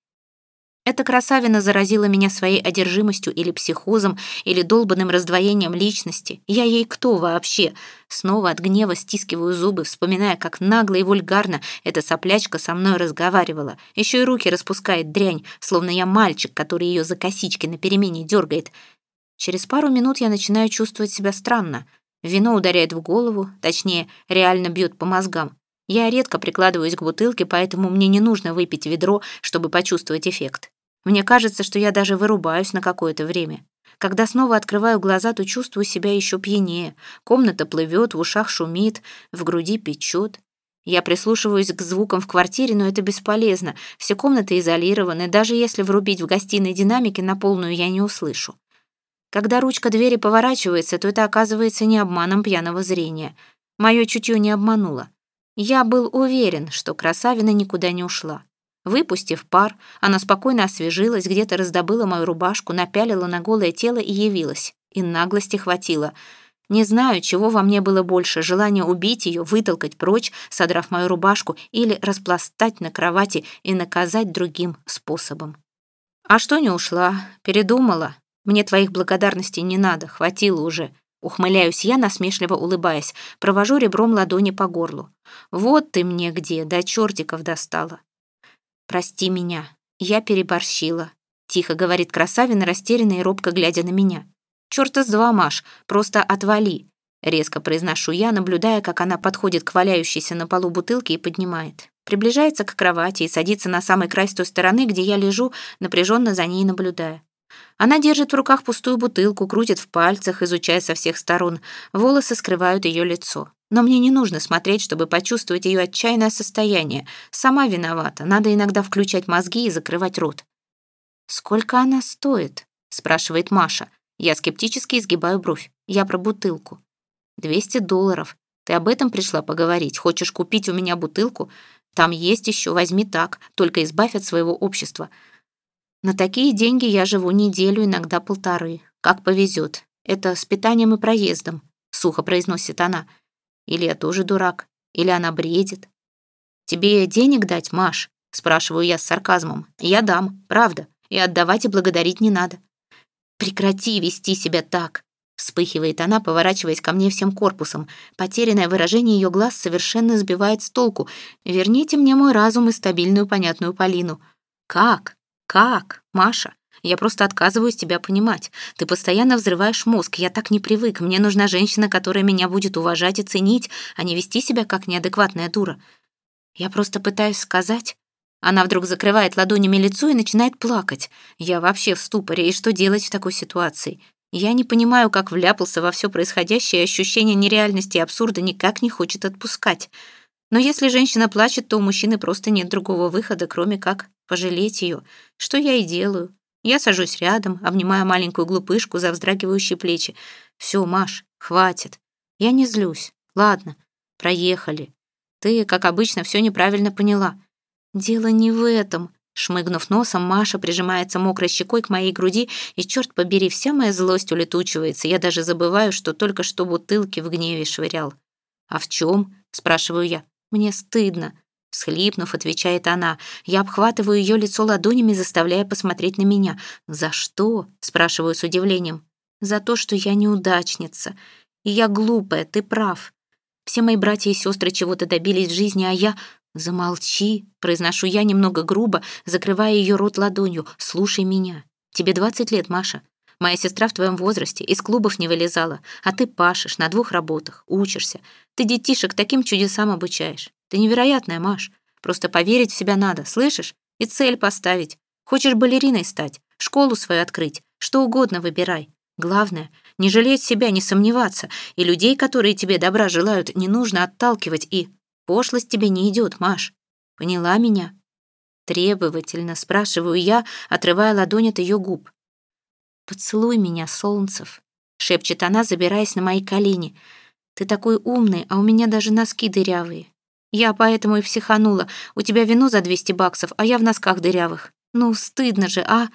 Эта красавина заразила меня своей одержимостью или психозом, или долбанным раздвоением личности. Я ей кто вообще? Снова от гнева стискиваю зубы, вспоминая, как нагло и вульгарно эта соплячка со мной разговаривала. Еще и руки распускает дрянь, словно я мальчик, который ее за косички на перемене дергает. Через пару минут я начинаю чувствовать себя странно. Вино ударяет в голову, точнее, реально бьет по мозгам. Я редко прикладываюсь к бутылке, поэтому мне не нужно выпить ведро, чтобы почувствовать эффект. Мне кажется, что я даже вырубаюсь на какое-то время. Когда снова открываю глаза, то чувствую себя еще пьянее. Комната плывет, в ушах шумит, в груди печет. Я прислушиваюсь к звукам в квартире, но это бесполезно. Все комнаты изолированы, даже если врубить в гостиной динамики на полную я не услышу. Когда ручка двери поворачивается, то это оказывается не обманом пьяного зрения. Мое чутье не обмануло. Я был уверен, что красавина никуда не ушла. Выпустив пар, она спокойно освежилась, где-то раздобыла мою рубашку, напялила на голое тело и явилась. И наглости хватило. Не знаю, чего во мне было больше, желание убить ее, вытолкать прочь, содрав мою рубашку, или распластать на кровати и наказать другим способом. А что не ушла? Передумала. Мне твоих благодарностей не надо, хватило уже. Ухмыляюсь я, насмешливо улыбаясь, провожу ребром ладони по горлу. Вот ты мне где, до чертиков достала. «Прости меня, я переборщила», — тихо говорит красавина, растерянно и робко глядя на меня. «Чёрта с два, Маш, просто отвали», — резко произношу я, наблюдая, как она подходит к валяющейся на полу бутылке и поднимает. Приближается к кровати и садится на самый край с той стороны, где я лежу, напряженно за ней наблюдая. Она держит в руках пустую бутылку, крутит в пальцах, изучая со всех сторон. Волосы скрывают ее лицо. Но мне не нужно смотреть, чтобы почувствовать ее отчаянное состояние. Сама виновата. Надо иногда включать мозги и закрывать рот. «Сколько она стоит?» — спрашивает Маша. Я скептически изгибаю бровь. Я про бутылку. «Двести долларов. Ты об этом пришла поговорить? Хочешь купить у меня бутылку? Там есть еще, возьми так, только избавь от своего общества. На такие деньги я живу неделю, иногда полторы. Как повезет. Это с питанием и проездом, сухо произносит она. Или я тоже дурак, или она бредит. Тебе денег дать, Маш? Спрашиваю я с сарказмом. Я дам, правда. И отдавать и благодарить не надо. Прекрати вести себя так. Вспыхивает она, поворачиваясь ко мне всем корпусом. Потерянное выражение ее глаз совершенно сбивает с толку. Верните мне мой разум и стабильную понятную Полину. Как? Как? Маша? Я просто отказываюсь тебя понимать. Ты постоянно взрываешь мозг. Я так не привык. Мне нужна женщина, которая меня будет уважать и ценить, а не вести себя как неадекватная дура. Я просто пытаюсь сказать... Она вдруг закрывает ладонями лицо и начинает плакать. Я вообще в ступоре, и что делать в такой ситуации? Я не понимаю, как вляпался во все происходящее, ощущение нереальности и абсурда никак не хочет отпускать. Но если женщина плачет, то у мужчины просто нет другого выхода, кроме как пожалеть ее, что я и делаю. Я сажусь рядом, обнимая маленькую глупышку за вздрагивающие плечи. Все, Маш, хватит. Я не злюсь. Ладно, проехали. Ты, как обычно, все неправильно поняла. Дело не в этом. Шмыгнув носом, Маша прижимается мокрой щекой к моей груди, и, черт побери, вся моя злость улетучивается. Я даже забываю, что только что бутылки в гневе швырял. «А в чем?» — спрашиваю я. «Мне стыдно». Схлипнув, отвечает она. Я обхватываю ее лицо ладонями, заставляя посмотреть на меня. «За что?» — спрашиваю с удивлением. «За то, что я неудачница. И я глупая, ты прав. Все мои братья и сестры чего-то добились в жизни, а я... «Замолчи», — произношу я немного грубо, закрывая ее рот ладонью. «Слушай меня. Тебе 20 лет, Маша. Моя сестра в твоем возрасте из клубов не вылезала, а ты пашешь на двух работах, учишься. Ты детишек таким чудесам обучаешь. Ты невероятная, Маш. Просто поверить в себя надо, слышишь? И цель поставить. Хочешь балериной стать, школу свою открыть, что угодно выбирай. Главное, не жалеть себя, не сомневаться, и людей, которые тебе добра желают, не нужно отталкивать и... Пошлость тебе не идет, Маш. Поняла меня? Требовательно спрашиваю я, отрывая ладонь от ее губ. «Поцелуй меня, Солнцев», — шепчет она, забираясь на мои колени. «Ты такой умный, а у меня даже носки дырявые. Я поэтому и психанула. У тебя вино за 200 баксов, а я в носках дырявых. Ну, стыдно же, а?»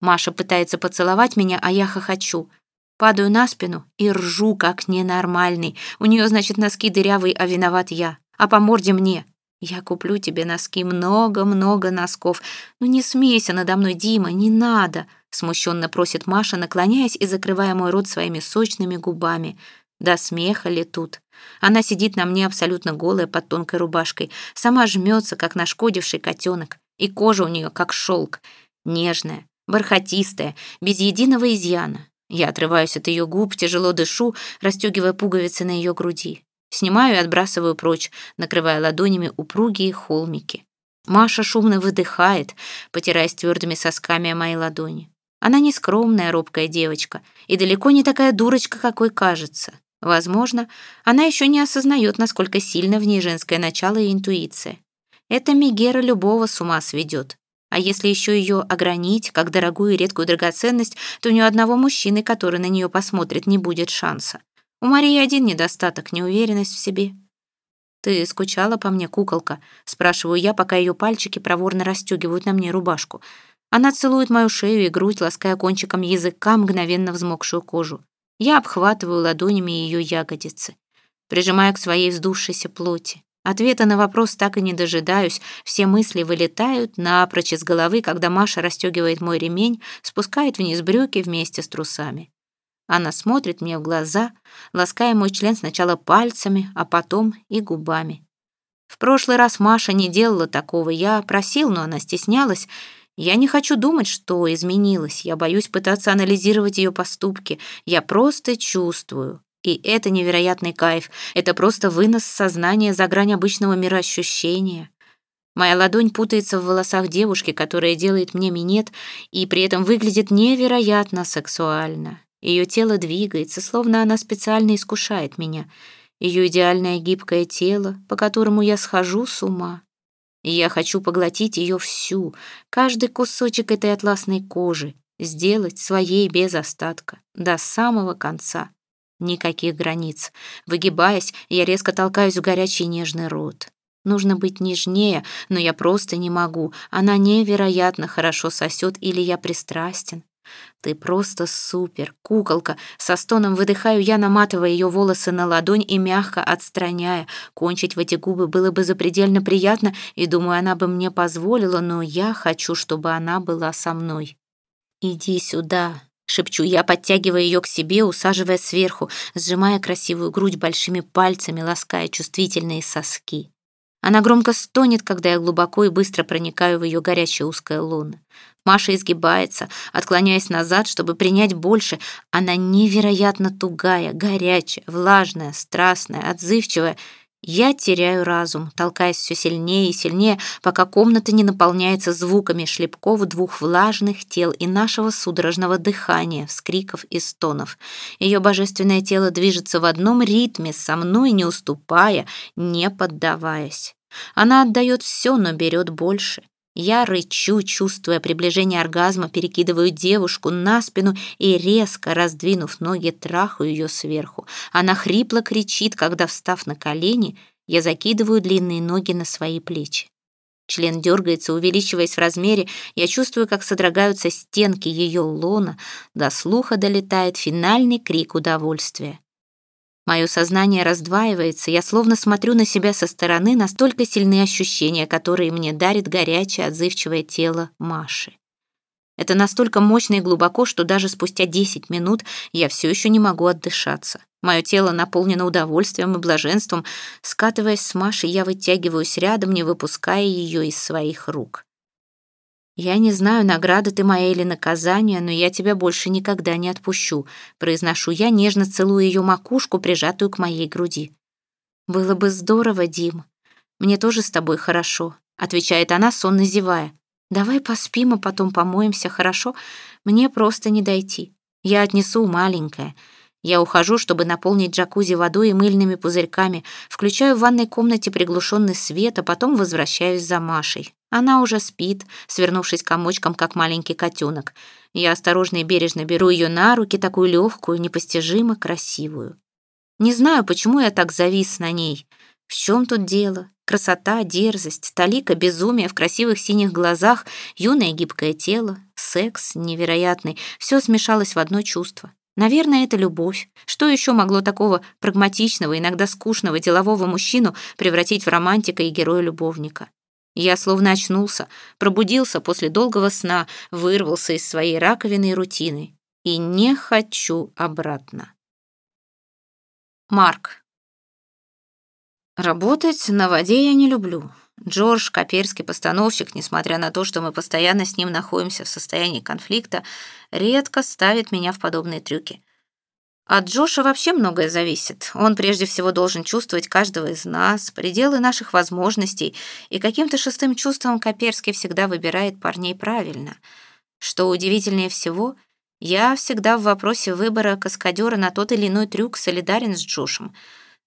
Маша пытается поцеловать меня, а я хохочу. Падаю на спину и ржу, как ненормальный. У нее, значит, носки дырявые, а виноват я а по морде мне. Я куплю тебе носки, много-много носков. Ну не смейся надо мной, Дима, не надо, смущенно просит Маша, наклоняясь и закрывая мой рот своими сочными губами. Да смеха ли тут? Она сидит на мне абсолютно голая под тонкой рубашкой, сама жмется, как нашкодивший котенок, и кожа у нее как шелк, нежная, бархатистая, без единого изъяна. Я отрываюсь от ее губ, тяжело дышу, расстегивая пуговицы на ее груди. Снимаю и отбрасываю прочь, накрывая ладонями упругие холмики. Маша шумно выдыхает, потираясь твердыми сосками о моей ладони. Она не скромная, робкая девочка и далеко не такая дурочка, какой кажется. Возможно, она еще не осознает, насколько сильно в ней женское начало и интуиция. Это Мегера любого с ума сведет. А если еще ее огранить, как дорогую и редкую драгоценность, то ни у одного мужчины, который на нее посмотрит, не будет шанса. У Марии один недостаток — неуверенность в себе. «Ты скучала по мне, куколка?» — спрашиваю я, пока ее пальчики проворно расстегивают на мне рубашку. Она целует мою шею и грудь, лаская кончиком языка мгновенно взмокшую кожу. Я обхватываю ладонями ее ягодицы, прижимая к своей вздувшейся плоти. Ответа на вопрос так и не дожидаюсь, все мысли вылетают напрочь из головы, когда Маша расстегивает мой ремень, спускает вниз брюки вместе с трусами. Она смотрит мне в глаза, лаская мой член сначала пальцами, а потом и губами. В прошлый раз Маша не делала такого. Я просил, но она стеснялась. Я не хочу думать, что изменилось. Я боюсь пытаться анализировать ее поступки. Я просто чувствую. И это невероятный кайф. Это просто вынос сознания за грань обычного мироощущения. Моя ладонь путается в волосах девушки, которая делает мне минет, и при этом выглядит невероятно сексуально. Ее тело двигается, словно она специально искушает меня. Ее идеальное гибкое тело, по которому я схожу с ума. Я хочу поглотить ее всю, каждый кусочек этой атласной кожи, сделать своей без остатка, до самого конца. Никаких границ. Выгибаясь, я резко толкаюсь в горячий нежный рот. Нужно быть нежнее, но я просто не могу. Она невероятно хорошо сосет или я пристрастен. Ты просто супер, куколка. Со стоном выдыхаю я, наматывая ее волосы на ладонь и мягко отстраняя. Кончить в эти губы было бы запредельно приятно, и думаю, она бы мне позволила, но я хочу, чтобы она была со мной. Иди сюда, шепчу я, подтягивая ее к себе, усаживая сверху, сжимая красивую грудь большими пальцами, лаская чувствительные соски. Она громко стонет, когда я глубоко и быстро проникаю в ее горячее узкое лоно. Маша изгибается, отклоняясь назад, чтобы принять больше. Она невероятно тугая, горячая, влажная, страстная, отзывчивая. Я теряю разум, толкаясь все сильнее и сильнее, пока комната не наполняется звуками шлепков двух влажных тел и нашего судорожного дыхания, вскриков и стонов. Ее божественное тело движется в одном ритме, со мной не уступая, не поддаваясь. Она отдает все, но берет больше. Я рычу, чувствуя приближение оргазма, перекидываю девушку на спину и, резко раздвинув ноги, трахаю ее сверху. Она хрипло кричит, когда, встав на колени, я закидываю длинные ноги на свои плечи. Член дергается, увеличиваясь в размере. Я чувствую, как содрогаются стенки ее лона. До слуха долетает финальный крик удовольствия. Мое сознание раздваивается, я словно смотрю на себя со стороны, настолько сильны ощущения, которые мне дарит горячее, отзывчивое тело Маши. Это настолько мощно и глубоко, что даже спустя 10 минут я все еще не могу отдышаться. Мое тело наполнено удовольствием и блаженством. Скатываясь с Машей, я вытягиваюсь рядом, не выпуская ее из своих рук. «Я не знаю, награда ты моя или наказание, но я тебя больше никогда не отпущу», произношу я, нежно целую ее макушку, прижатую к моей груди. «Было бы здорово, Дим. Мне тоже с тобой хорошо», отвечает она, сонно зевая. «Давай поспим, а потом помоемся, хорошо? Мне просто не дойти. Я отнесу маленькое». Я ухожу, чтобы наполнить джакузи водой и мыльными пузырьками, включаю в ванной комнате приглушенный свет, а потом возвращаюсь за Машей. Она уже спит, свернувшись комочком, как маленький котенок. Я осторожно и бережно беру ее на руки, такую легкую, непостижимо красивую. Не знаю, почему я так завис на ней. В чем тут дело? Красота, дерзость, талика, безумие в красивых синих глазах, юное гибкое тело, секс невероятный. Все смешалось в одно чувство. Наверное, это любовь. Что еще могло такого прагматичного, иногда скучного делового мужчину превратить в романтика и героя-любовника? Я словно очнулся, пробудился после долгого сна, вырвался из своей раковины и рутины. И не хочу обратно. Марк. Работать на воде я не люблю. Джордж, коперский постановщик, несмотря на то, что мы постоянно с ним находимся в состоянии конфликта, редко ставит меня в подобные трюки. От Джоша вообще многое зависит. Он прежде всего должен чувствовать каждого из нас, пределы наших возможностей, и каким-то шестым чувством Коперский всегда выбирает парней правильно. Что удивительнее всего, я всегда в вопросе выбора каскадера на тот или иной трюк солидарен с Джошем.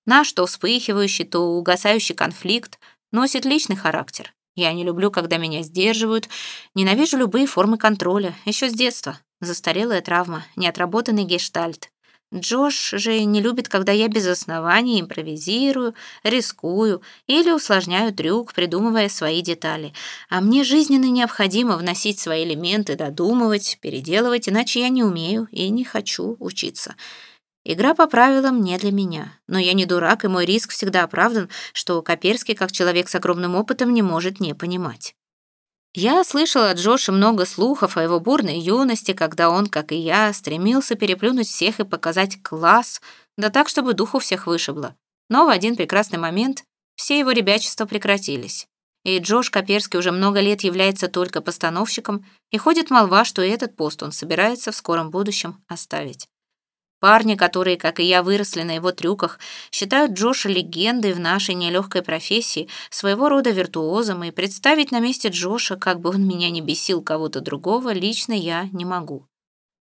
Наш то вспыхивающий, то угасающий конфликт носит личный характер. Я не люблю, когда меня сдерживают, ненавижу любые формы контроля, еще с детства. Застарелая травма, неотработанный гештальт. Джош же не любит, когда я без оснований импровизирую, рискую или усложняю трюк, придумывая свои детали. А мне жизненно необходимо вносить свои элементы, додумывать, переделывать, иначе я не умею и не хочу учиться. Игра по правилам не для меня. Но я не дурак, и мой риск всегда оправдан, что Коперский, как человек с огромным опытом, не может не понимать. Я слышала от Джоша много слухов о его бурной юности, когда он, как и я, стремился переплюнуть всех и показать класс, да так, чтобы духу всех вышибло. Но в один прекрасный момент все его ребячества прекратились. И Джош Коперский уже много лет является только постановщиком, и ходит молва, что и этот пост он собирается в скором будущем оставить. Парни, которые, как и я, выросли на его трюках, считают Джоша легендой в нашей нелегкой профессии, своего рода виртуозом, и представить на месте Джоша, как бы он меня не бесил кого-то другого, лично я не могу.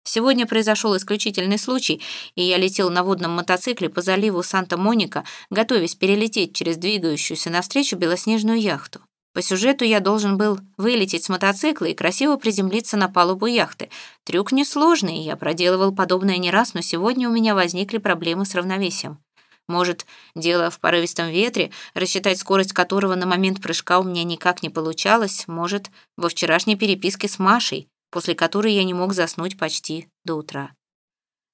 Сегодня произошел исключительный случай, и я летел на водном мотоцикле по заливу Санта-Моника, готовясь перелететь через двигающуюся навстречу белоснежную яхту. По сюжету я должен был вылететь с мотоцикла и красиво приземлиться на палубу яхты. Трюк несложный, я проделывал подобное не раз, но сегодня у меня возникли проблемы с равновесием. Может, дело в порывистом ветре, рассчитать скорость которого на момент прыжка у меня никак не получалось, может, во вчерашней переписке с Машей, после которой я не мог заснуть почти до утра.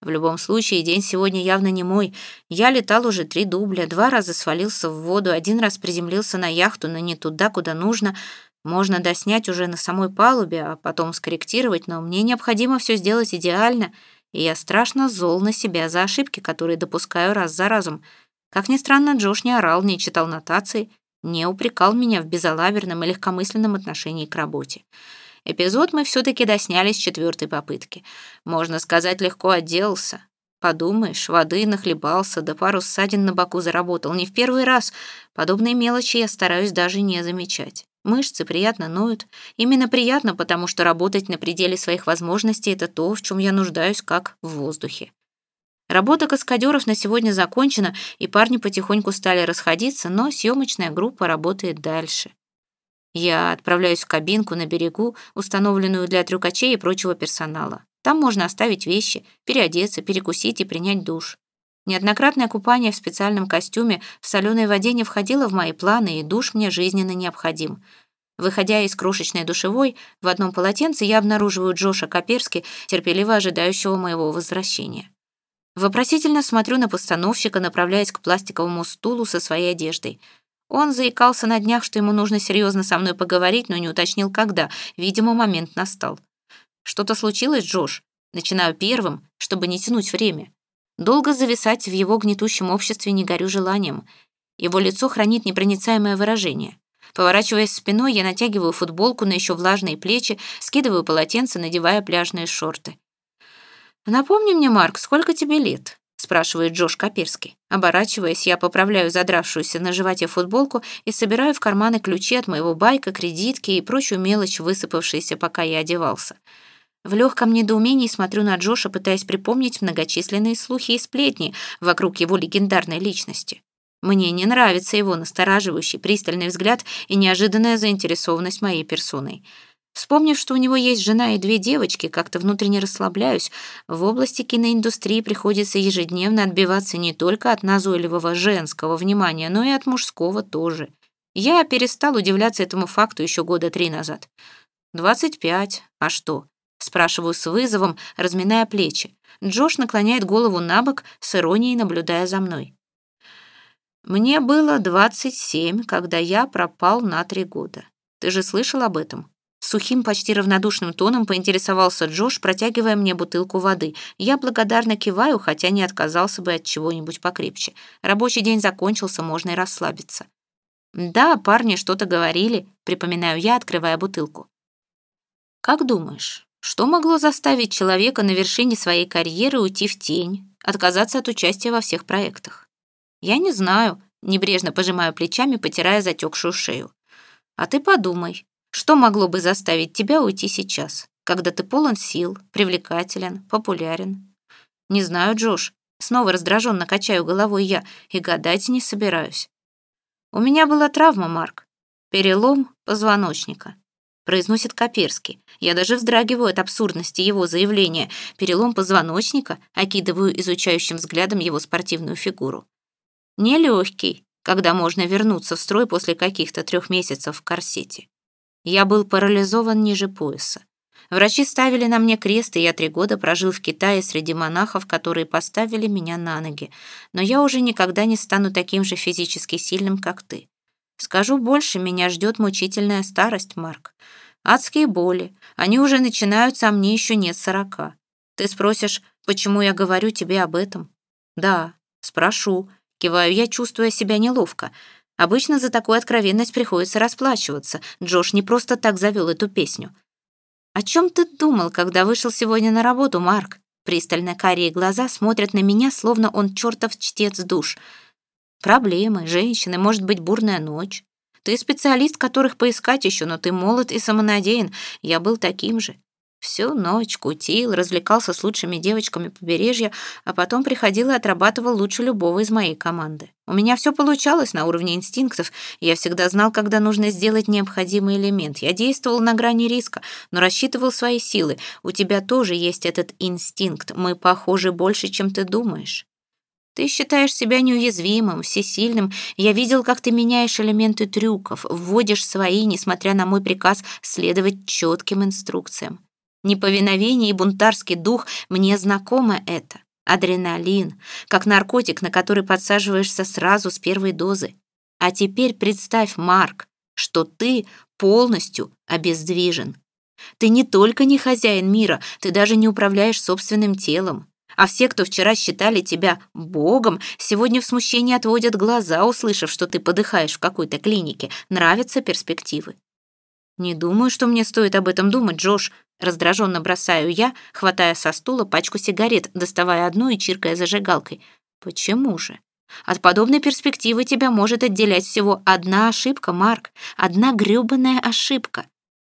В любом случае, день сегодня явно не мой. Я летал уже три дубля, два раза свалился в воду, один раз приземлился на яхту, но не туда, куда нужно. Можно доснять уже на самой палубе, а потом скорректировать, но мне необходимо все сделать идеально, и я страшно зол на себя за ошибки, которые допускаю раз за разом. Как ни странно, Джош не орал, не читал нотации, не упрекал меня в безалаберном и легкомысленном отношении к работе. Эпизод мы все-таки досняли с четвертой попытки. Можно сказать, легко отделался. Подумаешь, воды нахлебался, да пару ссадин на боку заработал. Не в первый раз. Подобные мелочи я стараюсь даже не замечать. Мышцы приятно ноют. Именно приятно, потому что работать на пределе своих возможностей — это то, в чем я нуждаюсь, как в воздухе. Работа каскадеров на сегодня закончена, и парни потихоньку стали расходиться, но съемочная группа работает дальше. Я отправляюсь в кабинку на берегу, установленную для трюкачей и прочего персонала. Там можно оставить вещи, переодеться, перекусить и принять душ. Неоднократное купание в специальном костюме в соленой воде не входило в мои планы, и душ мне жизненно необходим. Выходя из крошечной душевой, в одном полотенце я обнаруживаю Джоша Коперски, терпеливо ожидающего моего возвращения. Вопросительно смотрю на постановщика, направляясь к пластиковому стулу со своей одеждой — он заикался на днях, что ему нужно серьезно со мной поговорить, но не уточнил, когда. Видимо, момент настал. «Что-то случилось, Джош?» Начинаю первым, чтобы не тянуть время. Долго зависать в его гнетущем обществе не горю желанием. Его лицо хранит непроницаемое выражение. Поворачиваясь спиной, я натягиваю футболку на еще влажные плечи, скидываю полотенце, надевая пляжные шорты. «Напомни мне, Марк, сколько тебе лет?» Спрашивает Джош Каперский. Оборачиваясь, я поправляю задравшуюся на животе футболку и собираю в карманы ключи от моего байка, кредитки и прочую мелочь, высыпавшуюся, пока я одевался. В легком недоумении смотрю на Джоша, пытаясь припомнить многочисленные слухи и сплетни вокруг его легендарной личности. Мне не нравится его настораживающий пристальный взгляд и неожиданная заинтересованность моей персоной — Вспомнив, что у него есть жена и две девочки, как-то внутренне расслабляюсь. В области киноиндустрии приходится ежедневно отбиваться не только от назойливого женского внимания, но и от мужского тоже. Я перестал удивляться этому факту еще года три назад. «Двадцать пять. А что?» Спрашиваю с вызовом, разминая плечи. Джош наклоняет голову на бок, с иронией наблюдая за мной. «Мне было двадцать семь, когда я пропал на три года. Ты же слышал об этом?» Сухим, почти равнодушным тоном поинтересовался Джош, протягивая мне бутылку воды. Я благодарно киваю, хотя не отказался бы от чего-нибудь покрепче. Рабочий день закончился, можно и расслабиться. «Да, парни что-то говорили», — припоминаю я, открывая бутылку. «Как думаешь, что могло заставить человека на вершине своей карьеры уйти в тень, отказаться от участия во всех проектах?» «Я не знаю», — небрежно пожимаю плечами, потирая затекшую шею. «А ты подумай, что могло бы заставить тебя уйти сейчас, когда ты полон сил, привлекателен, популярен? Не знаю, Джош. Снова раздраженно качаю головой я и гадать не собираюсь. У меня была травма, Марк. Перелом позвоночника. Произносит Коперский. Я даже вздрагиваю от абсурдности его заявления. Перелом позвоночника, окидываю изучающим взглядом его спортивную фигуру. Нелегкий, когда можно вернуться в строй после каких-то трех месяцев в корсете. Я был парализован ниже пояса. Врачи ставили на мне крест, и я три года прожил в Китае среди монахов, которые поставили меня на ноги. Но я уже никогда не стану таким же физически сильным, как ты. Скажу больше, меня ждет мучительная старость, Марк. Адские боли. Они уже начинаются, а мне еще нет сорока. Ты спросишь, почему я говорю тебе об этом? Да, спрошу. Киваю я, чувствуя себя неловко. Обычно за такую откровенность приходится расплачиваться. Джош не просто так завел эту песню. «О чем ты думал, когда вышел сегодня на работу, Марк?» Пристально карие глаза смотрят на меня, словно он чертов чтец душ. «Проблемы, женщины, может быть, бурная ночь. Ты специалист, которых поискать еще, но ты молод и самонадеян. Я был таким же. Всю ночь кутил, развлекался с лучшими девочками побережья, а потом приходил и отрабатывал лучше любого из моей команды. У меня все получалось на уровне инстинктов, я всегда знал, когда нужно сделать необходимый элемент. Я действовал на грани риска, но рассчитывал свои силы. У тебя тоже есть этот инстинкт, мы похожи больше, чем ты думаешь. Ты считаешь себя неуязвимым, всесильным. Я видел, как ты меняешь элементы трюков, вводишь свои, несмотря на мой приказ следовать четким инструкциям. Неповиновение и бунтарский дух, мне знакомо это. Адреналин, как наркотик, на который подсаживаешься сразу с первой дозы. А теперь представь, Марк, что ты полностью обездвижен. Ты не только не хозяин мира, ты даже не управляешь собственным телом. А все, кто вчера считали тебя богом, сегодня в смущении отводят глаза, услышав, что ты подыхаешь в какой-то клинике. Нравятся перспективы. Не думаю, что мне стоит об этом думать, Джош. Раздраженно бросаю я, хватая со стула пачку сигарет, доставая одну и чиркая зажигалкой. Почему же? От подобной перспективы тебя может отделять всего одна ошибка, Марк. Одна грёбаная ошибка.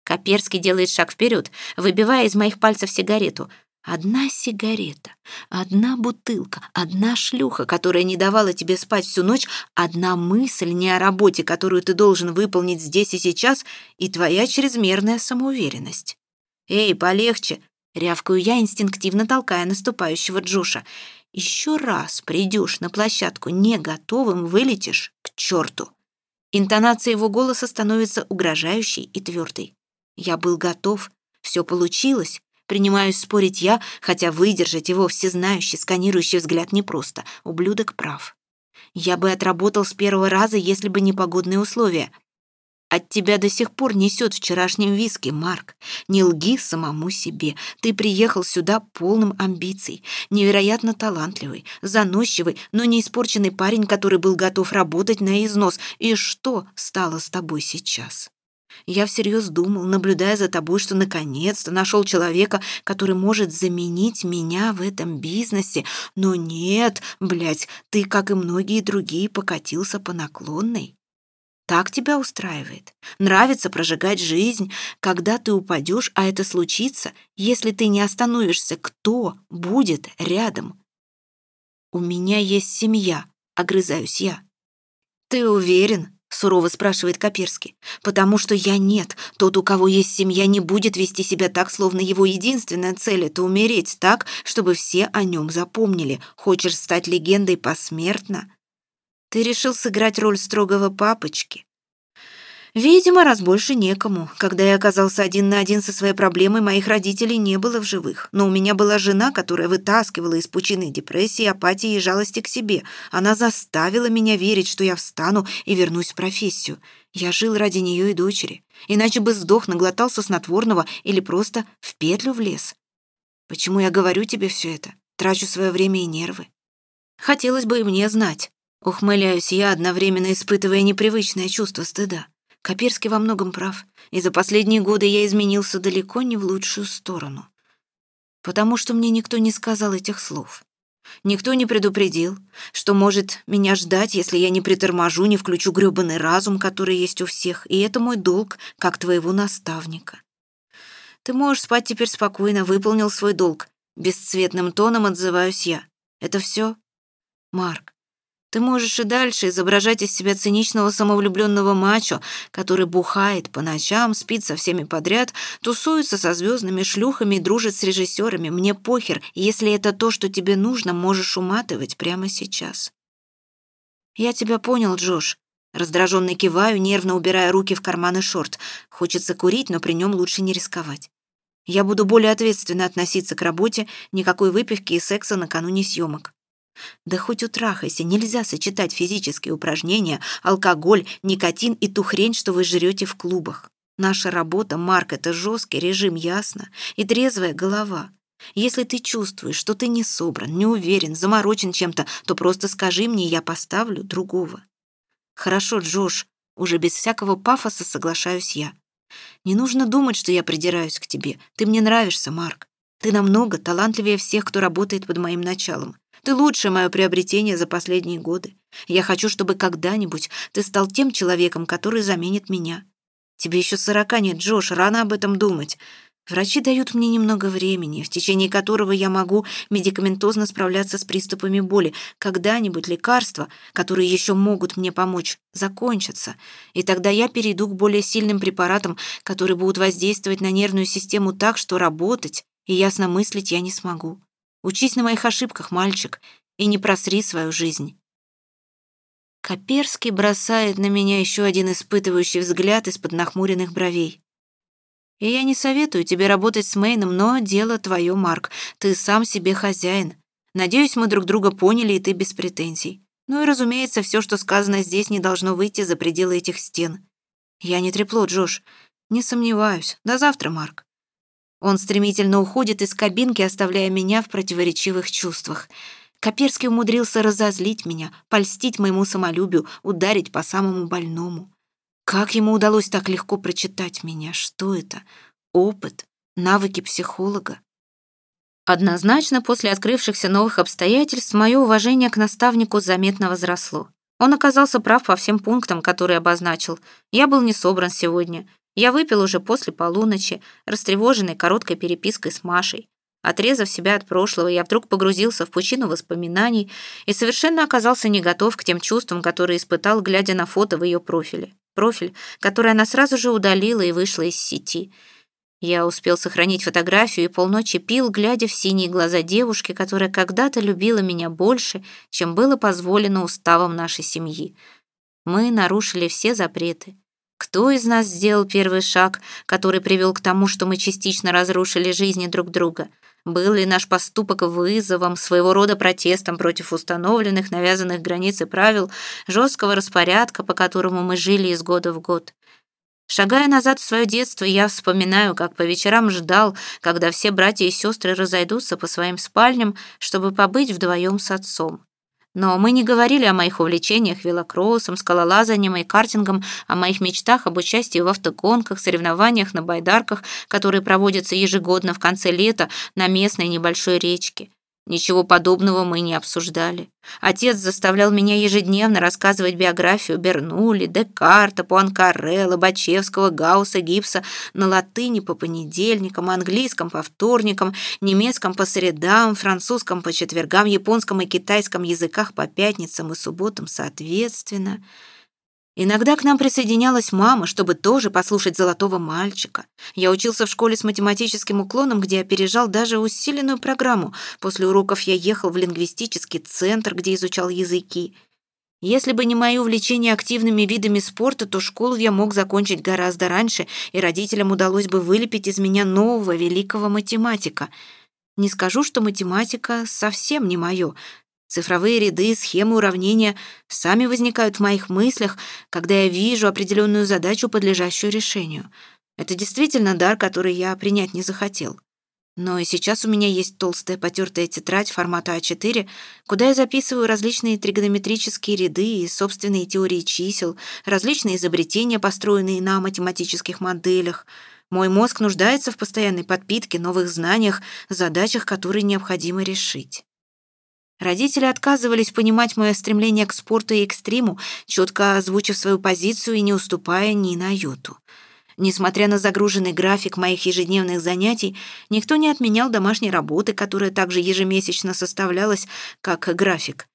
Коперский делает шаг вперед, выбивая из моих пальцев сигарету. Одна сигарета, одна бутылка, одна шлюха, которая не давала тебе спать всю ночь, одна мысль не о работе, которую ты должен выполнить здесь и сейчас, и твоя чрезмерная самоуверенность. «Эй, полегче!» — рявкаю я, инстинктивно толкая наступающего Джоша. «Еще раз придешь на площадку не готовым, вылетишь к черту!» Интонация его голоса становится угрожающей и твердой. Я был готов, все получилось, Принимаюсь спорить я, хотя выдержать его всезнающий, сканирующий взгляд непросто. Ублюдок прав. Я бы отработал с первого раза, если бы не погодные условия. От тебя до сих пор несет вчерашним виски, Марк. Не лги самому себе. Ты приехал сюда полным амбиций. Невероятно талантливый, заносчивый, но не испорченный парень, который был готов работать на износ. И что стало с тобой сейчас? Я всерьез думал, наблюдая за тобой, что наконец-то нашел человека, который может заменить меня в этом бизнесе. Но нет, блядь, ты, как и многие другие, покатился по наклонной. Так тебя устраивает. Нравится прожигать жизнь, когда ты упадешь, а это случится, если ты не остановишься. Кто будет рядом? У меня есть семья, огрызаюсь я. Ты уверен? сурово спрашивает Коперский. «Потому что я нет. Тот, у кого есть семья, не будет вести себя так, словно его единственная цель — это умереть так, чтобы все о нем запомнили. Хочешь стать легендой посмертно?» «Ты решил сыграть роль строгого папочки?» Видимо, раз больше некому. Когда я оказался один на один со своей проблемой, моих родителей не было в живых. Но у меня была жена, которая вытаскивала из пучины депрессии, апатии и жалости к себе. Она заставила меня верить, что я встану и вернусь в профессию. Я жил ради нее и дочери. Иначе бы сдох, наглотался снотворного или просто в петлю влез. Почему я говорю тебе все это? Трачу свое время и нервы. Хотелось бы и мне знать. Ухмыляюсь я, одновременно испытывая непривычное чувство стыда. Коперский во многом прав, и за последние годы я изменился далеко не в лучшую сторону. Потому что мне никто не сказал этих слов. Никто не предупредил, что может меня ждать, если я не приторможу, не включу грёбаный разум, который есть у всех, и это мой долг, как твоего наставника. Ты можешь спать теперь спокойно, выполнил свой долг. Бесцветным тоном отзываюсь я. Это все, Марк, ты можешь и дальше изображать из себя циничного самовлюбленного мачо, который бухает по ночам, спит со всеми подряд, тусуется со звездными шлюхами и дружит с режиссерами. Мне похер, если это то, что тебе нужно, можешь уматывать прямо сейчас. Я тебя понял, Джош. Раздраженно киваю, нервно убирая руки в карманы шорт. Хочется курить, но при нем лучше не рисковать. Я буду более ответственно относиться к работе, никакой выпивки и секса накануне съемок. Да хоть утрахайся, нельзя сочетать физические упражнения, алкоголь, никотин и ту хрень, что вы жрете в клубах. Наша работа, Марк, это жесткий режим, ясно? И трезвая голова. Если ты чувствуешь, что ты не собран, не уверен, заморочен чем-то, то просто скажи мне, я поставлю другого. Хорошо, Джош, уже без всякого пафоса соглашаюсь я. Не нужно думать, что я придираюсь к тебе. Ты мне нравишься, Марк. Ты намного талантливее всех, кто работает под моим началом. Ты лучшее мое приобретение за последние годы. Я хочу, чтобы когда-нибудь ты стал тем человеком, который заменит меня. Тебе еще сорока нет, Джош, рано об этом думать. Врачи дают мне немного времени, в течение которого я могу медикаментозно справляться с приступами боли. Когда-нибудь лекарства, которые еще могут мне помочь, закончатся, и тогда я перейду к более сильным препаратам, которые будут воздействовать на нервную систему так, что работать и ясно мыслить я не смогу. Учись на моих ошибках, мальчик. и не просри свою жизнь. Коперский бросает на меня еще один испытывающий взгляд из-под нахмуренных бровей. И я не советую тебе работать с Мейном, но дело твое, Марк. Ты сам себе хозяин. Надеюсь, мы друг друга поняли, и ты без претензий. Ну и, разумеется, все, что сказано здесь, не должно выйти за пределы этих стен. Я не трепло, Джош. Не сомневаюсь. До завтра, Марк. Он стремительно уходит из кабинки, оставляя меня в противоречивых чувствах. Коперский умудрился разозлить меня, польстить моему самолюбию, ударить по самому больному. Как ему удалось так легко прочитать меня? Что это? Опыт? Навыки психолога? Однозначно, после открывшихся новых обстоятельств, мое уважение к наставнику заметно возросло. Он оказался прав по всем пунктам, которые обозначил. Я был не собран сегодня. Я выпил уже после полуночи, растревоженный короткой перепиской с Машей. Отрезав себя от прошлого, я вдруг погрузился в пучину воспоминаний и совершенно оказался не готов к тем чувствам, которые испытал, глядя на фото в ее профиле. Профиль, который она сразу же удалила и вышла из сети — я успел сохранить фотографию и полночи пил, глядя в синие глаза девушки, которая когда-то любила меня больше, чем было позволено уставом нашей семьи. Мы нарушили все запреты. Кто из нас сделал первый шаг, который привел к тому, что мы частично разрушили жизни друг друга? Был ли наш поступок вызовом, своего рода протестом против установленных, навязанных границ и правил, жесткого распорядка, по которому мы жили из года в год? Шагая назад в свое детство, я вспоминаю, как по вечерам ждал, когда все братья и сестры разойдутся по своим спальням, чтобы побыть вдвоем с отцом. Но мы не говорили о моих увлечениях велокроссом, скалолазанием и картингом, о моих мечтах об участии в автогонках, соревнованиях на байдарках, которые проводятся ежегодно в конце лета на местной небольшой речке. Ничего подобного мы не обсуждали. Отец заставлял меня ежедневно рассказывать биографию Бернули, Декарта, Пуанкаре, Лобачевского, Гаусса, Гипса на латыни по понедельникам, английском по вторникам, немецком по средам, французском по четвергам, японском и китайском языках по пятницам и субботам соответственно. Иногда к нам присоединялась мама, чтобы тоже послушать «Золотого мальчика». Я учился в школе с математическим уклоном, где опережал даже усиленную программу. После уроков я ехал в лингвистический центр, где изучал языки. Если бы не мои увлечения активными видами спорта, то школу я мог закончить гораздо раньше, и родителям удалось бы вылепить из меня нового великого математика. Не скажу, что математика совсем не мое, Цифровые ряды, схемы, уравнения сами возникают в моих мыслях, когда я вижу определенную задачу, подлежащую решению. Это действительно дар, который я принять не захотел. Но и сейчас у меня есть толстая потертая тетрадь формата А4, куда я записываю различные тригонометрические ряды и собственные теории чисел, различные изобретения, построенные на математических моделях. Мой мозг нуждается в постоянной подпитке, новых знаниях, задачах, которые необходимо решить. Родители отказывались понимать мое стремление к спорту и экстриму, четко озвучив свою позицию и не уступая ни на йоту. Несмотря на загруженный график моих ежедневных занятий, никто не отменял домашней работы, которая также ежемесячно составлялась как график.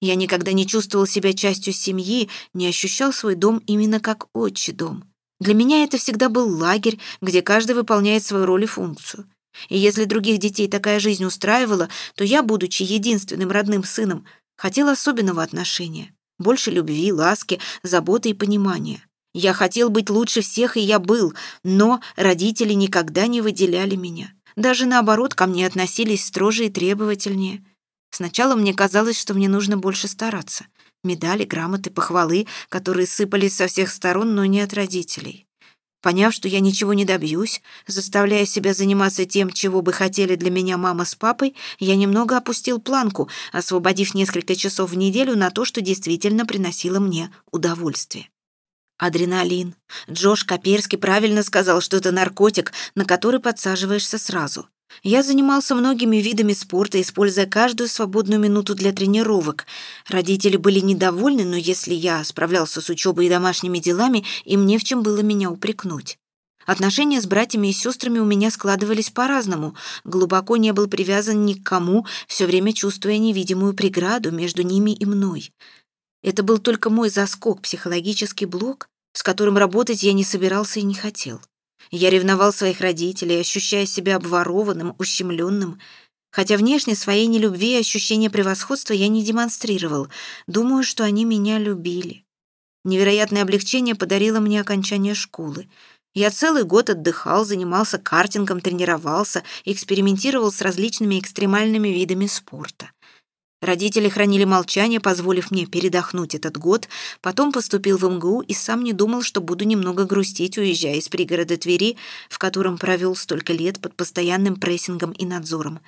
Я никогда не чувствовал себя частью семьи, не ощущал свой дом именно как отчий дом. Для меня это всегда был лагерь, где каждый выполняет свою роль и функцию. И если других детей такая жизнь устраивала, то я, будучи единственным родным сыном, хотел особенного отношения, больше любви, ласки, заботы и понимания. Я хотел быть лучше всех, и я был, но родители никогда не выделяли меня. Даже наоборот, ко мне относились строже и требовательнее. Сначала мне казалось, что мне нужно больше стараться. Медали, грамоты, похвалы, которые сыпались со всех сторон, но не от родителей. Поняв, что я ничего не добьюсь, заставляя себя заниматься тем, чего бы хотели для меня мама с папой, я немного опустил планку, освободив несколько часов в неделю на то, что действительно приносило мне удовольствие. Адреналин. Джош Коперский правильно сказал, что это наркотик, на который подсаживаешься сразу. Я занимался многими видами спорта, используя каждую свободную минуту для тренировок. Родители были недовольны, но если я справлялся с учебой и домашними делами, им не в чем было меня упрекнуть. Отношения с братьями и сестрами у меня складывались по-разному. Глубоко не был привязан ни к кому, все время чувствуя невидимую преграду между ними и мной. Это был только мой заскок, психологический блок, с которым работать я не собирался и не хотел. Я ревновал своих родителей, ощущая себя обворованным, ущемленным. Хотя внешне своей нелюбви и ощущения превосходства я не демонстрировал. Думаю, что они меня любили. Невероятное облегчение подарило мне окончание школы. Я целый год отдыхал, занимался картингом, тренировался, экспериментировал с различными экстремальными видами спорта. Родители хранили молчание, позволив мне передохнуть этот год, потом поступил в МГУ и сам не думал, что буду немного грустить, уезжая из пригорода Твери, в котором провел столько лет под постоянным прессингом и надзором.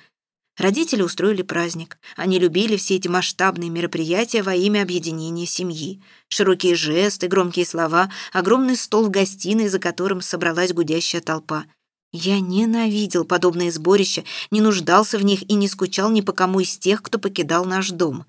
Родители устроили праздник. Они любили все эти масштабные мероприятия во имя объединения семьи. Широкие жесты, громкие слова, огромный стол в гостиной, за которым собралась гудящая толпа — я ненавидел подобные сборища, не нуждался в них и не скучал ни по кому из тех, кто покидал наш дом.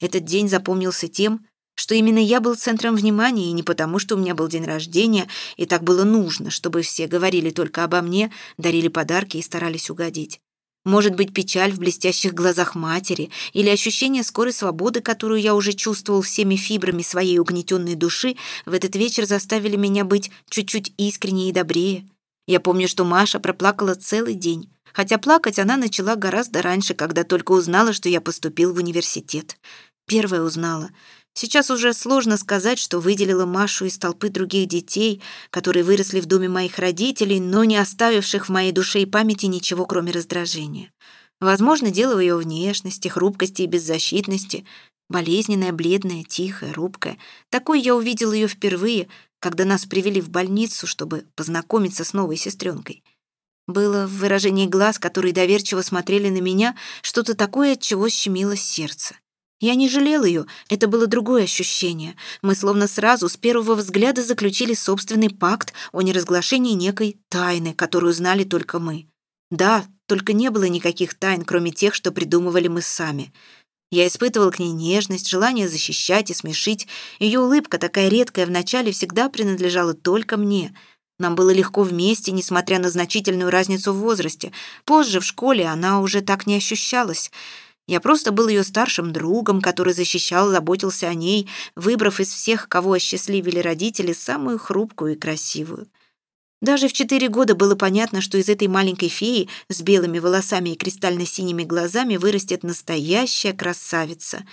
Этот день запомнился тем, что именно я был центром внимания, и не потому, что у меня был день рождения, и так было нужно, чтобы все говорили только обо мне, дарили подарки и старались угодить. Может быть, печаль в блестящих глазах матери или ощущение скорой свободы, которую я уже чувствовал всеми фибрами своей угнетенной души, в этот вечер заставили меня быть чуть-чуть искреннее и добрее. Я помню, что Маша проплакала целый день, хотя плакать она начала гораздо раньше, когда только узнала, что я поступил в университет. Первая узнала. Сейчас уже сложно сказать, что выделила Машу из толпы других детей, которые выросли в доме моих родителей, но не оставивших в моей душе и памяти ничего, кроме раздражения. Возможно, дело в ее внешности, хрупкости и беззащитности. Болезненная, бледная, тихая, рубкая. Такой я увидел ее впервые, когда нас привели в больницу, чтобы познакомиться с новой сестренкой. Было в выражении глаз, которые доверчиво смотрели на меня, что-то такое, от чего щемило сердце. Я не жалел ее, это было другое ощущение. Мы словно сразу с первого взгляда заключили собственный пакт о неразглашении некой тайны, которую знали только мы. Да, только не было никаких тайн, кроме тех, что придумывали мы сами — я испытывал к ней нежность, желание защищать и смешить. Ее улыбка, такая редкая вначале, всегда принадлежала только мне. Нам было легко вместе, несмотря на значительную разницу в возрасте. Позже, в школе, она уже так не ощущалась. Я просто был ее старшим другом, который защищал, заботился о ней, выбрав из всех, кого осчастливили родители, самую хрупкую и красивую. Даже в четыре года было понятно, что из этой маленькой феи с белыми волосами и кристально-синими глазами вырастет настоящая красавица.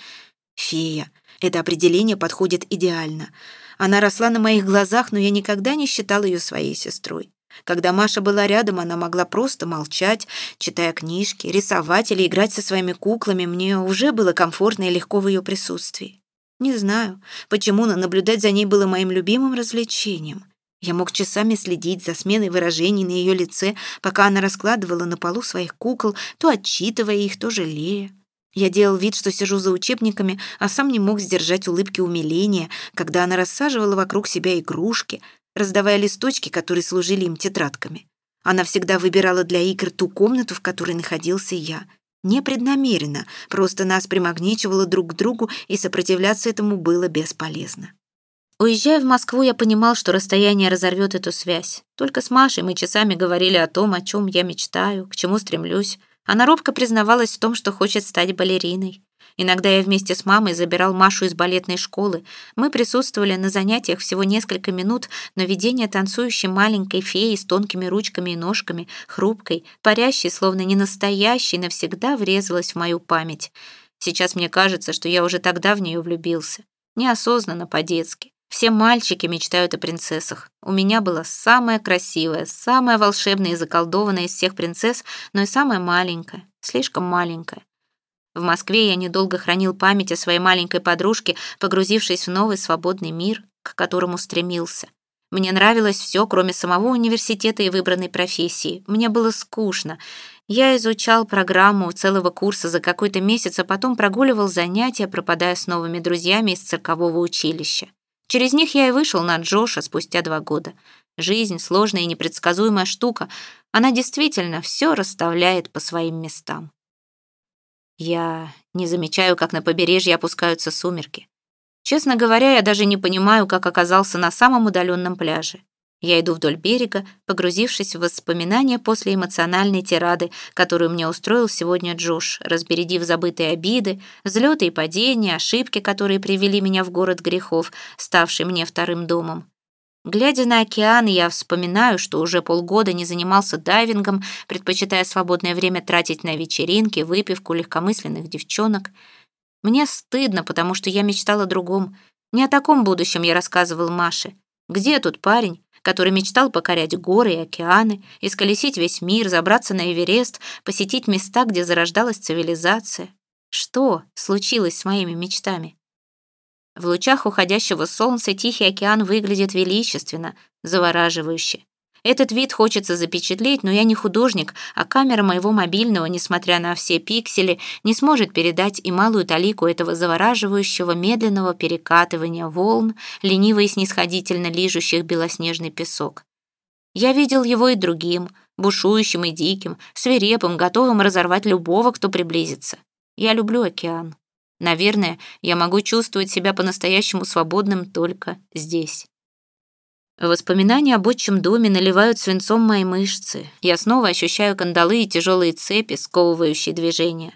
Фея. Это определение подходит идеально. Она росла на моих глазах, но я никогда не считал ее своей сестрой. Когда Маша была рядом, она могла просто молчать, читая книжки, рисовать или играть со своими куклами. Мне уже было комфортно и легко в ее присутствии. Не знаю, почему, но наблюдать за ней было моим любимым развлечением. Я мог часами следить за сменой выражений на ее лице, пока она раскладывала на полу своих кукол, то отчитывая их, то жалея. Я делал вид, что сижу за учебниками, а сам не мог сдержать улыбки умиления, когда она рассаживала вокруг себя игрушки, раздавая листочки, которые служили им тетрадками. Она всегда выбирала для игр ту комнату, в которой находился я. Непреднамеренно, просто нас примагничивало друг к другу, и сопротивляться этому было бесполезно. Уезжая в Москву, я понимал, что расстояние разорвет эту связь. Только с Машей мы часами говорили о том, о чем я мечтаю, к чему стремлюсь. Она робко признавалась в том, что хочет стать балериной. Иногда я вместе с мамой забирал Машу из балетной школы. Мы присутствовали на занятиях всего несколько минут, но видение танцующей маленькой феи с тонкими ручками и ножками, хрупкой, парящей, словно не настоящей, навсегда врезалось в мою память. Сейчас мне кажется, что я уже тогда в нее влюбился. Неосознанно, по-детски. Все мальчики мечтают о принцессах. У меня была самая красивая, самая волшебная и заколдованная из всех принцесс, но и самая маленькая, слишком маленькая. В Москве я недолго хранил память о своей маленькой подружке, погрузившись в новый свободный мир, к которому стремился. Мне нравилось все, кроме самого университета и выбранной профессии. Мне было скучно. Я изучал программу целого курса за какой-то месяц, а потом прогуливал занятия, пропадая с новыми друзьями из циркового училища. Через них я и вышел на Джоша спустя два года. Жизнь — сложная и непредсказуемая штука. Она действительно все расставляет по своим местам. Я не замечаю, как на побережье опускаются сумерки. Честно говоря, я даже не понимаю, как оказался на самом удаленном пляже. Я иду вдоль берега, погрузившись в воспоминания после эмоциональной тирады, которую мне устроил сегодня Джош, разбередив забытые обиды, взлеты и падения, ошибки, которые привели меня в город грехов, ставший мне вторым домом. Глядя на океан, я вспоминаю, что уже полгода не занимался дайвингом, предпочитая свободное время тратить на вечеринки, выпивку легкомысленных девчонок. Мне стыдно, потому что я мечтала о другом. Не о таком будущем я рассказывал Маше. Где тот парень, который мечтал покорять горы и океаны, исколесить весь мир, забраться на Эверест, посетить места, где зарождалась цивилизация? Что случилось с моими мечтами? В лучах уходящего солнца Тихий океан выглядит величественно, завораживающе. Этот вид хочется запечатлеть, но я не художник, а камера моего мобильного, несмотря на все пиксели, не сможет передать и малую талику этого завораживающего медленного перекатывания волн, лениво и снисходительно лижущих белоснежный песок. Я видел его и другим, бушующим и диким, свирепым, готовым разорвать любого, кто приблизится. Я люблю океан. Наверное, я могу чувствовать себя по-настоящему свободным только здесь. Воспоминания об отчим доме наливают свинцом мои мышцы. Я снова ощущаю кандалы и тяжелые цепи, сковывающие движения.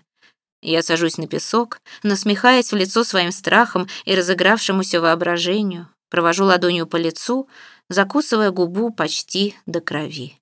Я сажусь на песок, насмехаясь в лицо своим страхом и разыгравшемуся воображению, провожу ладонью по лицу, закусывая губу почти до крови.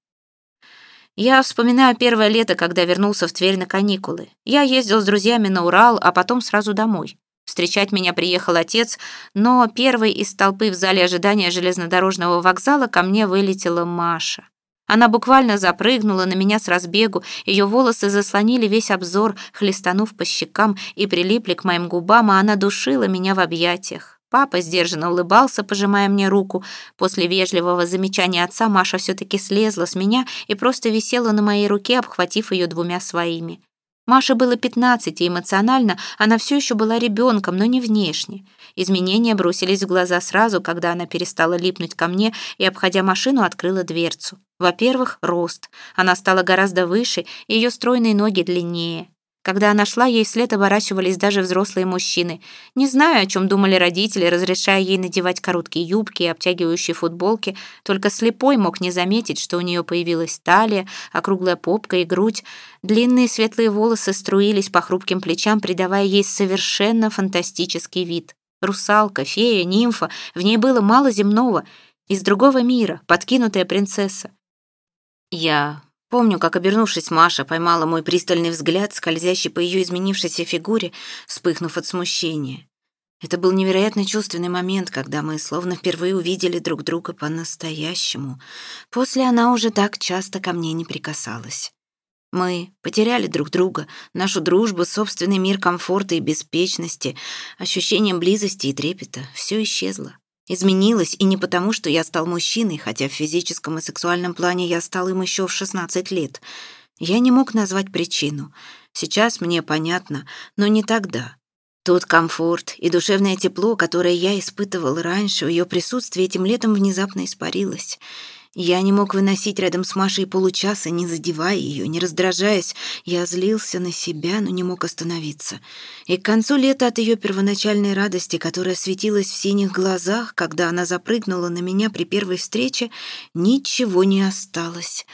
Я вспоминаю первое лето, когда вернулся в Тверь на каникулы. Я ездил с друзьями на Урал, а потом сразу домой. Встречать меня приехал отец, но первой из толпы в зале ожидания железнодорожного вокзала ко мне вылетела Маша. Она буквально запрыгнула на меня с разбегу, ее волосы заслонили весь обзор, хлестанув по щекам и прилипли к моим губам, а она душила меня в объятиях. Папа сдержанно улыбался, пожимая мне руку. После вежливого замечания отца Маша все-таки слезла с меня и просто висела на моей руке, обхватив ее двумя своими. Маше было 15, и эмоционально она все еще была ребенком, но не внешне. Изменения бросились в глаза сразу, когда она перестала липнуть ко мне и, обходя машину, открыла дверцу. Во-первых, рост. Она стала гораздо выше, и ее стройные ноги длиннее. Когда она шла, ей вслед оборачивались даже взрослые мужчины. Не знаю, о чем думали родители, разрешая ей надевать короткие юбки и обтягивающие футболки, только слепой мог не заметить, что у нее появилась талия, округлая попка и грудь. Длинные светлые волосы струились по хрупким плечам, придавая ей совершенно фантастический вид. Русалка, фея, нимфа, в ней было мало земного. Из другого мира, подкинутая принцесса. Я Помню, как, обернувшись, Маша поймала мой пристальный взгляд, скользящий по ее изменившейся фигуре, вспыхнув от смущения. Это был невероятно чувственный момент, когда мы словно впервые увидели друг друга по-настоящему. После она уже так часто ко мне не прикасалась. Мы потеряли друг друга, нашу дружбу, собственный мир комфорта и беспечности, ощущением близости и трепета. Все исчезло. Изменилась и не потому, что я стал мужчиной, хотя в физическом и сексуальном плане я стал им еще в 16 лет. Я не мог назвать причину. Сейчас мне понятно, но не тогда. Тот комфорт и душевное тепло, которое я испытывал раньше, в ее присутствии этим летом внезапно испарилось. Я не мог выносить рядом с Машей получаса, не задевая ее, не раздражаясь. Я злился на себя, но не мог остановиться. И к концу лета от ее первоначальной радости, которая светилась в синих глазах, когда она запрыгнула на меня при первой встрече, ничего не осталось.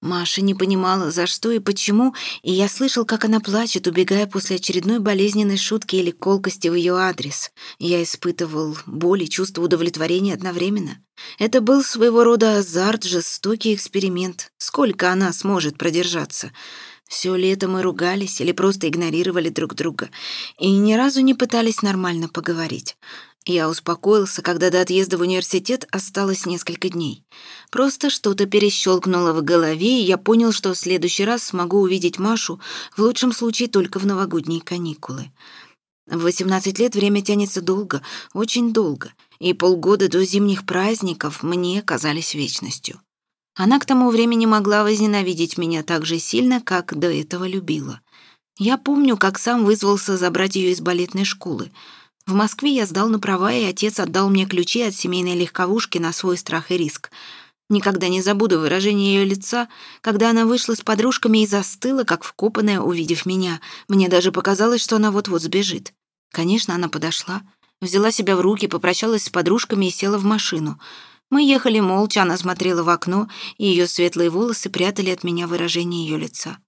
Маша не понимала, за что и почему, и я слышал, как она плачет, убегая после очередной болезненной шутки или колкости в ее адрес. Я испытывал боль и чувство удовлетворения одновременно. Это был своего рода азарт, жестокий эксперимент. Сколько она сможет продержаться? Все лето мы ругались или просто игнорировали друг друга и ни разу не пытались нормально поговорить. Я успокоился, когда до отъезда в университет осталось несколько дней. Просто что-то перещелкнуло в голове, и я понял, что в следующий раз смогу увидеть Машу в лучшем случае только в новогодние каникулы. В 18 лет время тянется долго, очень долго, и полгода до зимних праздников мне казались вечностью. Она к тому времени могла возненавидеть меня так же сильно, как до этого любила. Я помню, как сам вызвался забрать ее из балетной школы — в Москве я сдал на права, и отец отдал мне ключи от семейной легковушки на свой страх и риск. Никогда не забуду выражение ее лица, когда она вышла с подружками и застыла, как вкопанная, увидев меня. Мне даже показалось, что она вот-вот сбежит. Конечно, она подошла, взяла себя в руки, попрощалась с подружками и села в машину. Мы ехали молча, она смотрела в окно, и ее светлые волосы прятали от меня выражение ее лица.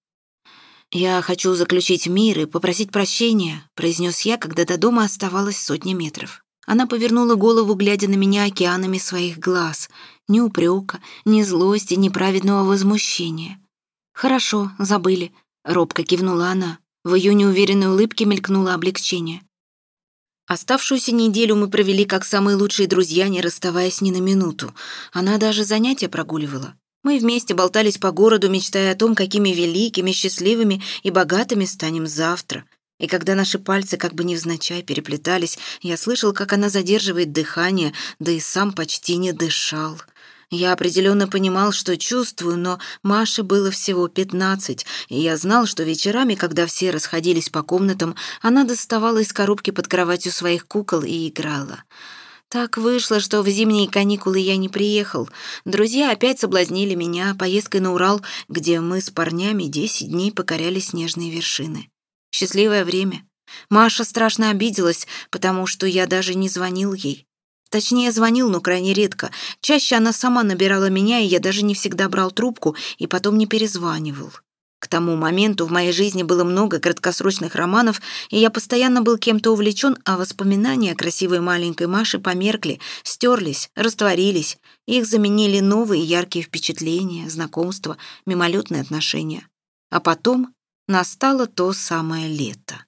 «Я хочу заключить мир и попросить прощения», — произнес я, когда до дома оставалось сотни метров. Она повернула голову, глядя на меня океанами своих глаз. Ни упрека, ни злости, ни праведного возмущения. «Хорошо, забыли», — робко кивнула она. В ее неуверенной улыбке мелькнуло облегчение. Оставшуюся неделю мы провели как самые лучшие друзья, не расставаясь ни на минуту. Она даже занятия прогуливала. Мы вместе болтались по городу, мечтая о том, какими великими, счастливыми и богатыми станем завтра. И когда наши пальцы как бы невзначай переплетались, я слышал, как она задерживает дыхание, да и сам почти не дышал. Я определенно понимал, что чувствую, но Маше было всего пятнадцать, и я знал, что вечерами, когда все расходились по комнатам, она доставала из коробки под кроватью своих кукол и играла. Так вышло, что в зимние каникулы я не приехал. Друзья опять соблазнили меня поездкой на Урал, где мы с парнями десять дней покоряли снежные вершины. Счастливое время. Маша страшно обиделась, потому что я даже не звонил ей. Точнее, звонил, но крайне редко. Чаще она сама набирала меня, и я даже не всегда брал трубку и потом не перезванивал. К тому моменту в моей жизни было много краткосрочных романов, и я постоянно был кем-то увлечен, а воспоминания о красивой маленькой Маше померкли, стерлись, растворились. Их заменили новые яркие впечатления, знакомства, мимолетные отношения. А потом настало то самое лето.